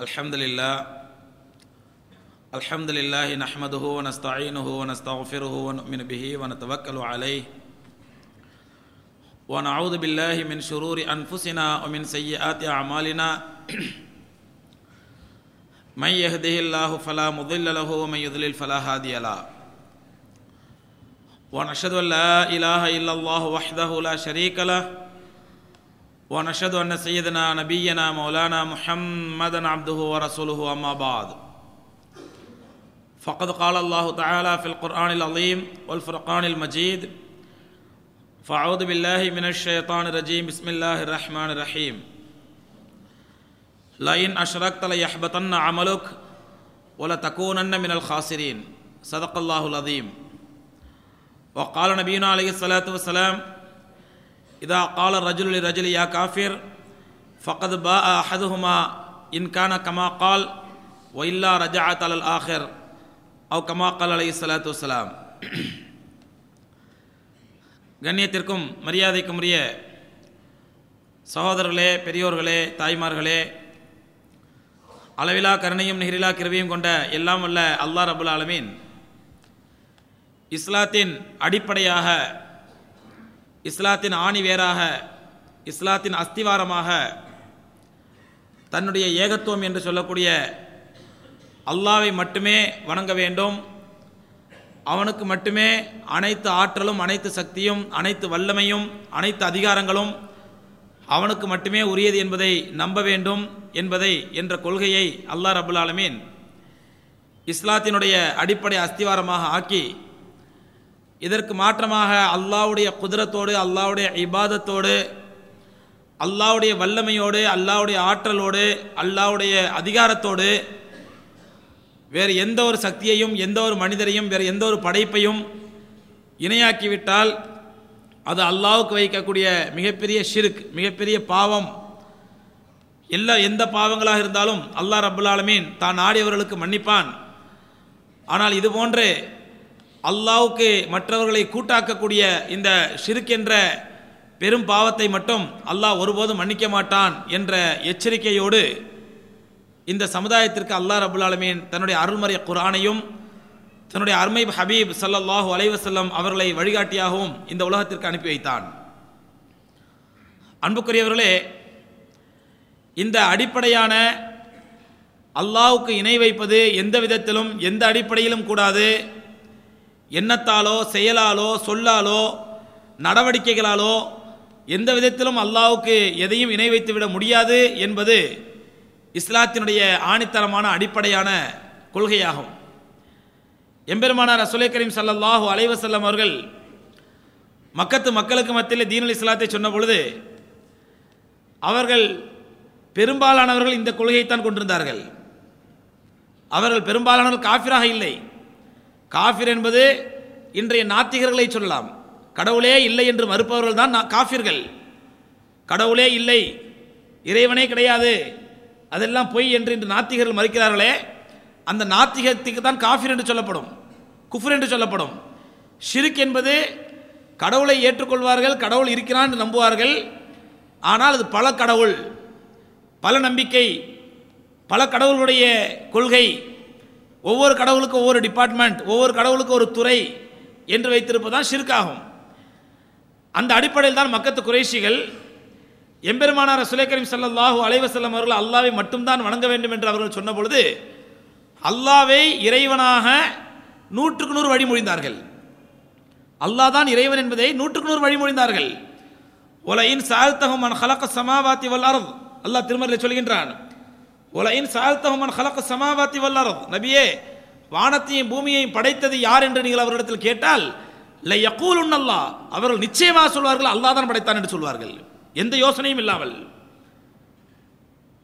الحمد لله الحمد لله نحمده ونستعينه ونستغفره ونؤمن به ونتوكل عليه. ونعوذ بالله من شرور أنفسنا ومن سيئات أعمالنا. من يهده الله فلا مضل له ومن يضلل فلا هادي له. ونشهد أن لا إله إلا الله وحده لا شريك له. ونشهد أن سيدنا نبينا مولانا محمدا عبده ورسوله أما بعد. فقد قال الله تعالى في القرآن العظيم والفرقان المجيد فأعوذ بالله من الشيطان الرجيم بسم الله الرحمن الرحيم. لئن أشركت ليحبطن عملك ولتكونن من الخاسرين. صدق الله العظيم. وقال نبينا عليه الصلاة والسلام இதா கால ரஜுலி ரஜுலி யா காஃபிர் ஃபகத் பா அஹதுஹுமா இன்கான கமா கால் ஒயில்லா ரஜா தலல் ஆஹிர். அவ் கமா கால் அலை சலாத்து வலாம் கண்ணியத்திற்கும் மரியாதைக்கும் உரிய சகோதரர்களே பெரியோர்களே தாய்மார்களே அளவிலா கருணையும் நெகிரிலா கிருவியும் கொண்ட எல்லாம் உள்ள அல்லா ரபுல் ஆலமீன் இஸ்லாத்தின் அடிப்படையாக இஸ்லாத்தின் ஆணி வேராக இஸ்லாத்தின் அஸ்திவாரமாக தன்னுடைய ஏகத்துவம் என்று சொல்லக்கூடிய அல்லாவை மட்டுமே வணங்க வேண்டும். அவனுக்கு மட்டுமே அனைத்து ஆற்றலும் அனைத்து சக்தியும் அனைத்து வல்லமையும் அனைத்து அதிகாரங்களும் அவனுக்கு மட்டுமே உரியது என்பதை நம்ப வேண்டும் என்பதை என்ற கொள்கையை அல்லா ரபுல் ஆலமீன் இஸ்லாத்தினுடைய அடிப்படை அஸ்திவாரமாக ஆக்கி இதற்கு மாற்றமாக அல்லாவுடைய குதிரத்தோடு அல்லாவுடைய இபாதத்தோடு அல்லாவுடைய வல்லமையோடு அல்லாவுடைய ஆற்றலோடு அல்லாவுடைய அதிகாரத்தோடு வேறு எந்த ஒரு சக்தியையும் எந்த ஒரு மனிதரையும் வேறு எந்த ஒரு படைப்பையும் இணையாக்கிவிட்டால் அது அல்லாவுக்கு வைக்கக்கூடிய மிகப்பெரிய ஷிருக் மிகப்பெரிய பாவம். எல்லா எந்த பாவங்களாக இருந்தாலும் அல்லாஹ் ரபுல்லாலமீன் தான் ஆடியவர்களுக்கு மன்னிப்பான். ஆனால் இது போன்று அல்லாவுக்கு மற்றவர்களை கூட்டாக்கக்கூடிய இந்த ஷிருக் என்ற பெரும் பாவத்தை மட்டும் அல்லாஹ் ஒருபோதும் மன்னிக்க மாட்டான் என்ற எச்சரிக்கையோடு இந்த சமுதாயத்திற்கு அல்லாஹ் ரபுல் ஆலமீன் தன்னுடைய அருள்மறை குரானையும் தன்னுடைய அருமை ஹபீப் சல்லல்லாஹூ அலைவசல்லம் அவர்களை வழிகாட்டியாகவும் இந்த உலகத்திற்கு அனுப்பி வைத்தான். அன்புக்குரியவர்களே இந்த அடிப்படையான அல்லாவுக்கு இணை வைப்பது எந்த விதத்திலும் எந்த அடிப்படையிலும் கூடாது. எண்ணத்தாலோ செயலாலோ சொல்லாலோ நடவடிக்கைகளாலோ எந்த விதத்திலும் அல்லாவுக்கு எதையும் இணை வைத்து விட முடியாது என்பது இஸ்லாத்தினுடைய ஆணித்தரமான அடிப்படையான கொள்கையாகும். எம்பெருமானார் ரசுலை கரீம் சல்லாஹு அலைவசல்லம் அவர்கள் மக்கத்து மக்களுக்கு மத்தியில் தீனல் இஸ்லாத்தை சொன்ன பொழுது அவர்கள் பெரும்பாலானவர்கள் இந்த கொள்கையைத்தான் கொண்டிருந்தார்கள். அவர்கள் பெரும்பாலானவர்கள் காஃபிராக இல்லை. காஃபிர் என்பது இன்றைய நாத்திகர்களை சொல்லலாம். கடவுளே இல்லை என்று மறுப்பவர்கள் தான் காஃபிர்கள். கடவுளே இல்லை இறைவனே கிடையாது. அதெல்லாம் பொய் என்று இன்று நாத்திகர்கள் மறுக்கிறார்களே. அந்த நாத்திகத்துக்கு தான் காஃபிர் என்று சொல்லப்படும் குஃபர் என்று சொல்லப்படும். ஷிருக் என்பது கடவுளை ஏற்றுக்கொள்வார்கள் கடவுள் இருக்கிறான் என்று நம்புவார்கள். ஆனால் அது பல கடவுள் பல நம்பிக்கை பல கடவுளுடைய கொள்கை. ஒவ்வொரு கடவுளுக்கும் ஒவ்வொரு டிபார்ட்மெண்ட் ஒவ்வொரு கடவுளுக்கும் ஒரு துறை என்று வைத்திருப்பதுதான் ஷிர்காகும் அந்த அடிப்படையில் தான் மக்கத்து குறைஷிகள் எம்பெருமானார் சுலேகரிம் சல்லாஹூ அலைவசல்லம் அவர்கள் அல்லாவை மட்டும்தான் வணங்க வேண்டும் என்று அவர்கள் சொன்ன பொழுது அல்லாவை இறைவனாக நூற்றுக்கு நூறு வழிமொழிந்தார்கள். அல்லாஹ் தான் இறைவன் என்பதை நூற்றுக்கு நூறு வழிமொழிந்தார்கள். உலகின் சாழ்த்தகம் மன் ஹலக்க சமாவாத்தி வல்லாரது அல்லாஹ் திருமறையில் சொல்கின்றான். ஒலையின் சாழ்த்தகம் ஹலக்க சமாவாத்தி வல்லாரது நபியே வானத்தையும் பூமியையும் படைத்தது யார் என்று நீங்கள் அவரிடத்தில் கேட்டால் இல்லை யக்கூல் உன்னல்லா அவர்கள் நிச்சயமாக சொல்வார்கள் அல்லாஹ் தான் படைத்தான் என்று சொல்வார்கள். எந்த யோசனையும் இல்லாமல்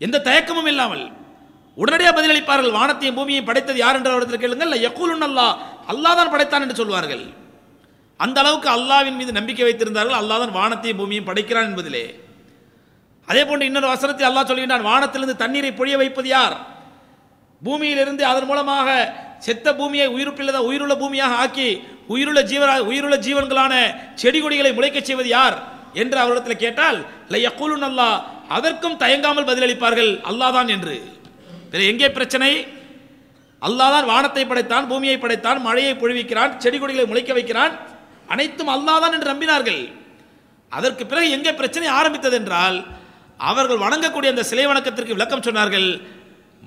எந்த தயக்கமும் இல்லாமல் உடனடியாக பதிலளிப்பார்கள் வானத்தையும் பூமியையும் படைத்தது யார் என்று அவரிடத்தில் கேளுங்கள் யக்கூல் அல்லா அல்லாஹ். தான் படைத்தான் என்று சொல்வார்கள். அந்த அளவுக்கு அல்லாவின் மீது நம்பிக்கை வைத்திருந்தார்கள் அல்லாஹ் தான் வானத்தையும் பூமியையும் படைக்கிறான் என்பதிலே. அதே போன்று இன்னொரு வசனத்தில் அல்லாஹ் சொல்கின்றான் வானத்திலிருந்து தண்ணீரை பொழிய வைப்பது யார்? பூமியிலிருந்து அதன் மூலமாக செத்த பூமியை உயிருப்பில்லத உயிருள்ள பூமியாக ஆக்கி உயிருள்ள ஜீவ உயிருள்ள ஜீவன்களான செடி கொடிகளை முளைக்கச் செய்வது யார்? என்று அவரிடத்தில் கேட்டால் லையக்கூலுன் அல்லாஹ். அதற்கும் தயங்காமல் பதிலளிப்பார்கள் அல்லாஹ் தான் என்று. எங்கே பிரச்சனை? அல்லாதான் வானத்தை படைத்தான் பூமியை படைத்தான் மழையை பொழிவிக்கிறான் செடி கொடிகளை முளைக்க வைக்கிறான். அனைத்தும் அல்லாஹ் தான் என்று நம்பினார்கள். அதற்கு பிறகு எங்கே பிரச்சனை ஆரம்பித்தது என்றால் அவர்கள் வணங்கக்கூடிய அந்த சிலை வணக்கத்திற்கு விளக்கம் சொன்னார்கள்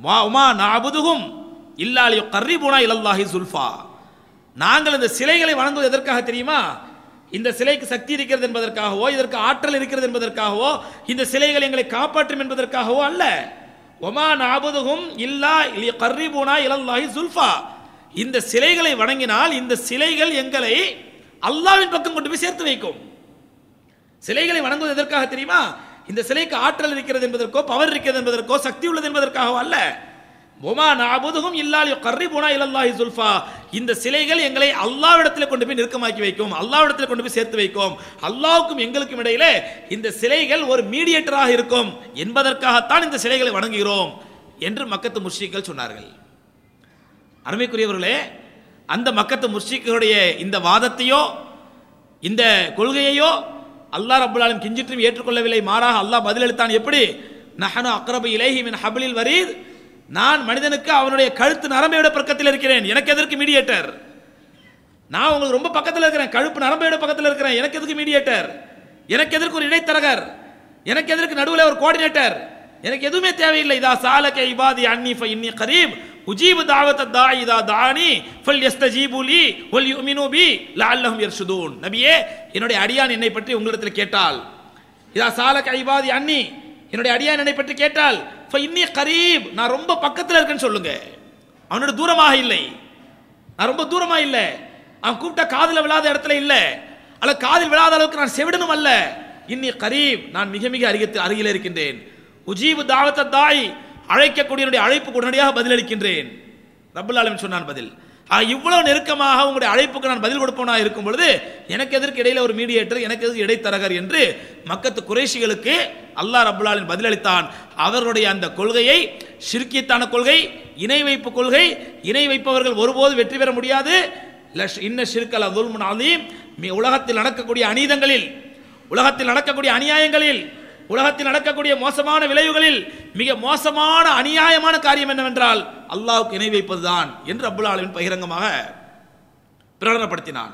"மா- உமா நாபுதுகும் இல்லாலியோ கர்ரிபுனா இலல்லாஹி சுல்ஃபா. நாங்கள் இந்த சிலைகளை வணங்குவது எதற்காக தெரியுமா? இந்த சிலைக்கு சக்தி இருக்கிறது என்பதற்காகவோ இதற்கு ஆற்றல் இருக்கிறது என்பதற்காகவோ இந்த சிலைகள் எங்களை காப்பாற்றும் என்பதற்காகவோ அல்ல. ஒமா நாபுதுகும் இல்லா கர்ரிபுனா இலல்லாஹி சுல்ஃபா. இந்த சிலைகளை வணங்கினால் இந்த சிலைகள் எங்களை அல்லாவின் பக்கம் கொண்டு போய் சேர்த்து வைக்கும். சிலைகளை வணங்குவது எதற்காக தெரியுமா? இந்த சிலைக்கு ஆற்றல் இருக்கிறது என்பதற்கோ பவர் இருக்கிறது என்பதற்கோ சக்தி உள்ளது என்பதற்காகவோ அல்ல. ஒமா நாபுதுகும் இல்லால் கர்ரிபுனா இல்லல்லாஹி சுல்ஃபா. இந்த சிலைகள் எங்களை அல்லாவிடத்தில் கொண்டு போய் நெருக்கமாக்கி வைக்கும் அல்லாவிடத்தில் கொண்டு போய் சேர்த்து வைக்கும். அல்லாவுக்கும் எங்களுக்கும் இடையிலே இந்த சிலைகள் ஒரு மீடியேட்டராக இருக்கும் என்பதற்காகத்தான் இந்த சிலைகளை வணங்குகிறோம் என்று மக்கத்து முஷ்ரிக்கள் சொன்னார்கள். அருமைக்குரியவர்களே அந்த மக்கத்து முஷ்ரிக்குடைய இந்த வாதத்தையோ இந்த கொள்கையையோ அல்லாஹ் ரபுல்லாலும் கிஞ்சிற்றும் ஏற்றுக்கொள்ளவில்லை மாறாக அல்லாஹ் பதிலளித்தான். எப்படி? நஹனு அக்ரபு இலேஹி மின் ஹபிலில் வரீத். நான் மனிதனுக்கு அவனுடைய கழுத்து நரம்பை விட பக்கத்தில் இருக்கிறேன். எனக்கு எதற்கு மீடியேட்டர் நான் உங்களுக்கு ரொம்ப பக்கத்தில் இருக்கிறேன். கழுப்பு நரம்பை விட பக்கத்தில் இருக்கிறேன். எனக்கு எதுக்கு மீடியேட்டர் எனக்கு எதற்கு ஒரு இடைத்தரகர்? எனக்கு எதற்கு நடுவில் ஒரு கோஆர்டினேட்டர் எனக்கு எதுவுமே தேவையில்லை. இதா சாலக இபாதி அன்னி ஃப இன்னி கரீப். உஜீபு தாவத தா இதா தானி ஃபல் யஸ்தஜீபு லி வல் யுமினு பி லஅல்லஹும் யர்ஷுதூன். நபியே என்னுடைய அடியான் என்னை பற்றி உங்களிடத்தில் கேட்டால். இதா சால கைபாதி அன்னி என்னுடைய அடியான் என்னை பற்றி கேட்டால் ஃப இன்னி கரீப் நான் ரொம்ப பக்கத்தில் இருக்கேன்னு சொல்லுங்க. அவனோட தூரமாக இல்லை. நான் ரொம்ப தூரமாக இல்லை. அவன் கூப்பிட்ட காதில் விழாத இடத்துல இல்லை. அல்ல காதில் விழாத அளவுக்கு நான் செவிடனும் அல்ல. இன்னி கரீப் நான் மிக மிக அருகத்தில் அருகில் இருக்கின்றேன். உஜீபு தாவத்த தாய் அழைக்கக்கூடியனுடைய அழைப்புக்கு உடனடியாக பதிலளிக்கின்றேன். ரபுல் ஆலமீன் சொன்னான் பதில். ஆக, இவ்வளவு நெருக்கமாக உங்களுடைய அழைப்புக்கு நான் பதில் கொடுப்பவனா இருக்கும் பொழுது எனக்கு எதற்கு இடையில ஒரு மீடியேட்டர் எனக்கு எதற்கு இடைத்தரகர் என்று மக்கத்து குறைஷிகளுக்கு அல்லாஹ் ரபுல்லாலின் பதிலளித்தான். அவர்களுடைய அந்த கொள்கையை சிறுக்கித்தான கொள்கை இணை வைப்பு கொள்கை இணை வைப்பவர்கள் ஒருபோது வெற்றி பெற முடியாது. இன்ன ஷிர்கல் அதுல்முன் உலகத்தில் நடக்கக்கூடிய அநீதங்களில் உலகத்தில் நடக்கக்கூடிய அநியாயங்களில் உலகத்தில் நடக்கக்கூடிய மோசமான விளைவுகளில் மிக மோசமான அநியாயமான காரியம் என்னவென்றால் அல்லாவுக்கு இணை வைப்பதுதான் என்று அப்புல் ஆலமின் பகிரங்கமாக பிரகடனப்படுத்தினான்.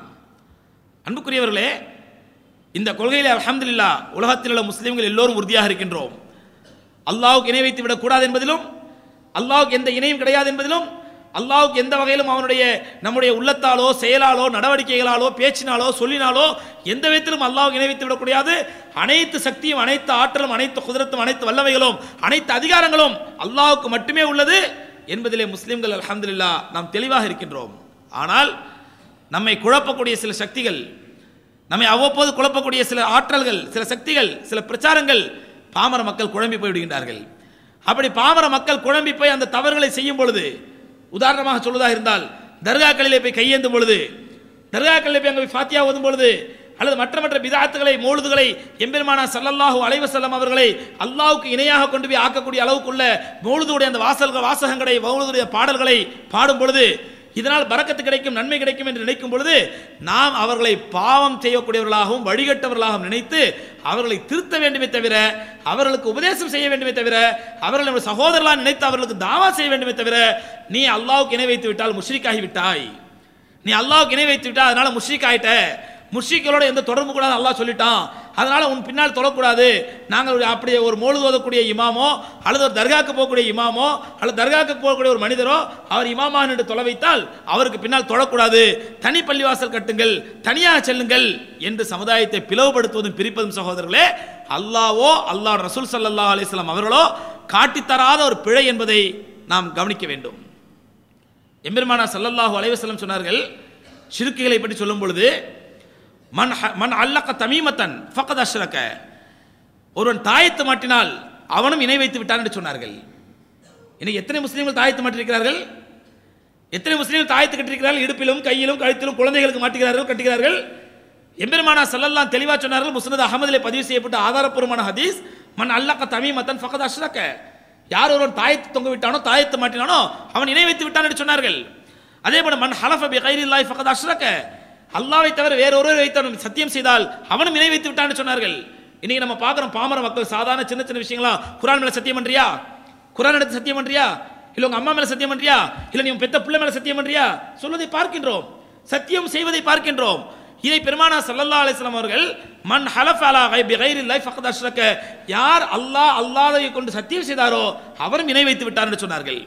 அன்புக்குரியவர்களே இந்த கொள்கையில் அல்ஹம்துலில்லா உலகத்தில் உள்ள முஸ்லீம்கள் எல்லோரும் உறுதியாக இருக்கின்றோம். அல்லாவுக்கு இணை வைத்து விடக்கூடாது என்பதிலும் அல்லாவுக்கு எந்த இணையும் கிடையாது என்பதிலும் அல்லாவுக்கு எந்த வகையிலும் அவனுடைய நம்முடைய உள்ளத்தாலோ செயலாலோ நடவடிக்கைகளாலோ பேச்சினாலோ சொல்லினாலோ எந்த விதத்திலும் அல்லாவுக்கு இணைவித்து விடக்கூடாது. அனைத்து சக்தியும் அனைத்து ஆற்றலும் அனைத்து குதிரத்தும் அனைத்து வல்லமைகளும் அனைத்து அதிகாரங்களும் அல்லாவுக்கு மட்டுமே உள்ளது என்பதிலே முஸ்லிம்கள் அல்ஹம்துலில்லா நாம் தெளிவாக இருக்கின்றோம். ஆனால் நம்மை குழப்பக்கூடிய சில சக்திகள் நம்மை அவ்வப்போது குழப்பக்கூடிய சில ஆற்றல்கள் சில சக்திகள் சில பிரச்சாரங்கள் பாமர மக்கள் குழம்பி போய்விடுகின்றார்கள். அப்படி பாமர மக்கள் குழம்பி போய் அந்த தவறுகளை செய்யும் பொழுது உதாரணமாக சொல்வதாக இருந்தால் தர்காக்களிலே போய் கையேந்தும் பொழுது தர்காக்களிலே போய் அங்கே போய் ஃபாத்தியா ஓதும் பொழுது அல்லது மற்ற மற்ற பிதாத்துகளை மோழுதுகளை எம்பெருமானா சல்லல்லாஹு அலைவசல்லம் அவர்களை அல்லாவுக்கு இணையாக கொண்டு போய் ஆக்கக்கூடிய அளவுக்குள்ள மோழுதுடைய அந்த வாசல்கள் வாசகங்களை மௌலுதுடைய பாடல்களை பாடும் பொழுது இதனால் பறக்கத்து கிடைக்கும் நன்மை கிடைக்கும் என்று நினைக்கும் பொழுது நாம் அவர்களை பாவம் செய்யக்கூடியவர்களாகவும் வழிகட்டவர்களாகவும் நினைத்து அவர்களை திருத்த வேண்டுமே தவிர அவர்களுக்கு உபதேசம் செய்ய வேண்டுமே தவிர அவர்கள் நம்ம சகோதரர்களாக நினைத்து அவர்களுக்கு தாவா செய்ய வேண்டுமே தவிர நீ அல்லாவுக்கு இணை வைத்து விட்டால் முஷ்ரிக்காகி விட்டாய். நீ அல்லாவுக்கு இணை வைத்து விட்டா அதனால முஷ்ரிக் ஆயிட்ட முஷ்ரிக்களோட எந்த தொடர்பு கூடாது அல்லாஹ் சொல்லிட்டான். அதனால் உன் பின்னால் தொழக்கூடாது. நாங்கள் அப்படி அப்படியே ஒரு மோழுது ஓதக்கூடிய இமாமோ அல்லது ஒரு தர்காக்கு போகக்கூடிய இமாமோ அல்லது தர்காக்கு போகக்கூடிய ஒரு மனிதரோ அவர் இமாமான் என்று தொலை வைத்தால் அவருக்கு பின்னால் தொழக்கூடாது. தனி பள்ளிவாசல் கட்டுங்கள் தனியாக செல்லுங்கள் என்று சமுதாயத்தை பிளவுபடுத்துவதும் பிரிப்பதும் சகோதரர்களே அல்லாவோ அல்லாஹ் ரசூல் சல்லா அலிஸ்லாம் அவர்களோ காட்டித்தராத ஒரு பிழை என்பதை நாம் கவனிக்க வேண்டும். எம்பெருமானா சல்லல்லாஹு அலைவசலம் சொன்னார்கள் ஷிர்க்குகளை பற்றி சொல்லும் பொழுது மன் ஹ- அல்லக்க தமீமத்தன் ஃபக்கத் அஷ்ரக்க. ஒருவன் தாயத்து மாட்டினால் அவனும் இணை வைத்து விட்டான் என்று சொன்னார்கள். இன்னைக்கு எத்தனை முஸ்லீம்கள் தாயத்து மாட்டிருக்கிறார்கள் எத்தனை முஸ்லீம்கள் தாயத்து கட்டிருக்கிறார்கள் இடுப்பிலும் கையிலும் கழுத்திலும் குழந்தைகளுக்கு மாட்டுகிறார்கள் கட்டுகிறார்கள் எம்பெருமானா செல்லெல்லாம் தெளிவாக சொன்னார்கள் முஸ்னத் அகமதிலே பதிவு செய்யப்பட்ட ஆதாரப்பூர்வமான ஹதீஸ் மன் அல்லக்க தமீமத்தன் ஃபக்கத் அஷ்ரக்க. யார் ஒருவன் தாயத்து தொங்க விட்டானோ தாயத்து மாட்டினானோ அவன் இணை வைத்து விட்டான் என்று சொன்னார்கள். அதே போல மன் ஹலஃப பி கைரில்லாஹி ஃபக்கத் அஷ்ரக்க. அல்லாவை தவிர வேற ஒருவர் வைத்தவன் சத்தியம் செய்தால் அவனும் இணை வைத்து விட்டான்னு சொன்னார்கள். இன்னைக்கு நம்ம பார்க்குறோம் பாமர மக்கள் சாதாரண சின்ன சின்ன விஷயங்களா? குரான் மேல சத்தியம் பண்றியா? குரான் எடுத்து சத்தியம் பண்றியா? இல்ல உங்க அம்மா மேல சத்தியம் பண்றியா? இல்ல நீ பெத்த பிள்ளை மேல சத்தியம் பண்றியா? சொல்வதை பார்க்கின்றோம். சத்தியம் செய்வதை பார்க்கின்றோம். இதை பெருமானா சல்லல்லா அலிஸ்லாம் அவர்கள் மன் ஹலஃப் அலா கைபி கைரில்லாஹி ஃபக்கத் அஷ்ரக்க யார் அல்லாஹ் அல்லாஹ்வை கொண்டு சத்தியம் செய்தாரோ அவரும் இணை வைத்து விட்டார் என்று சொன்னார்கள்.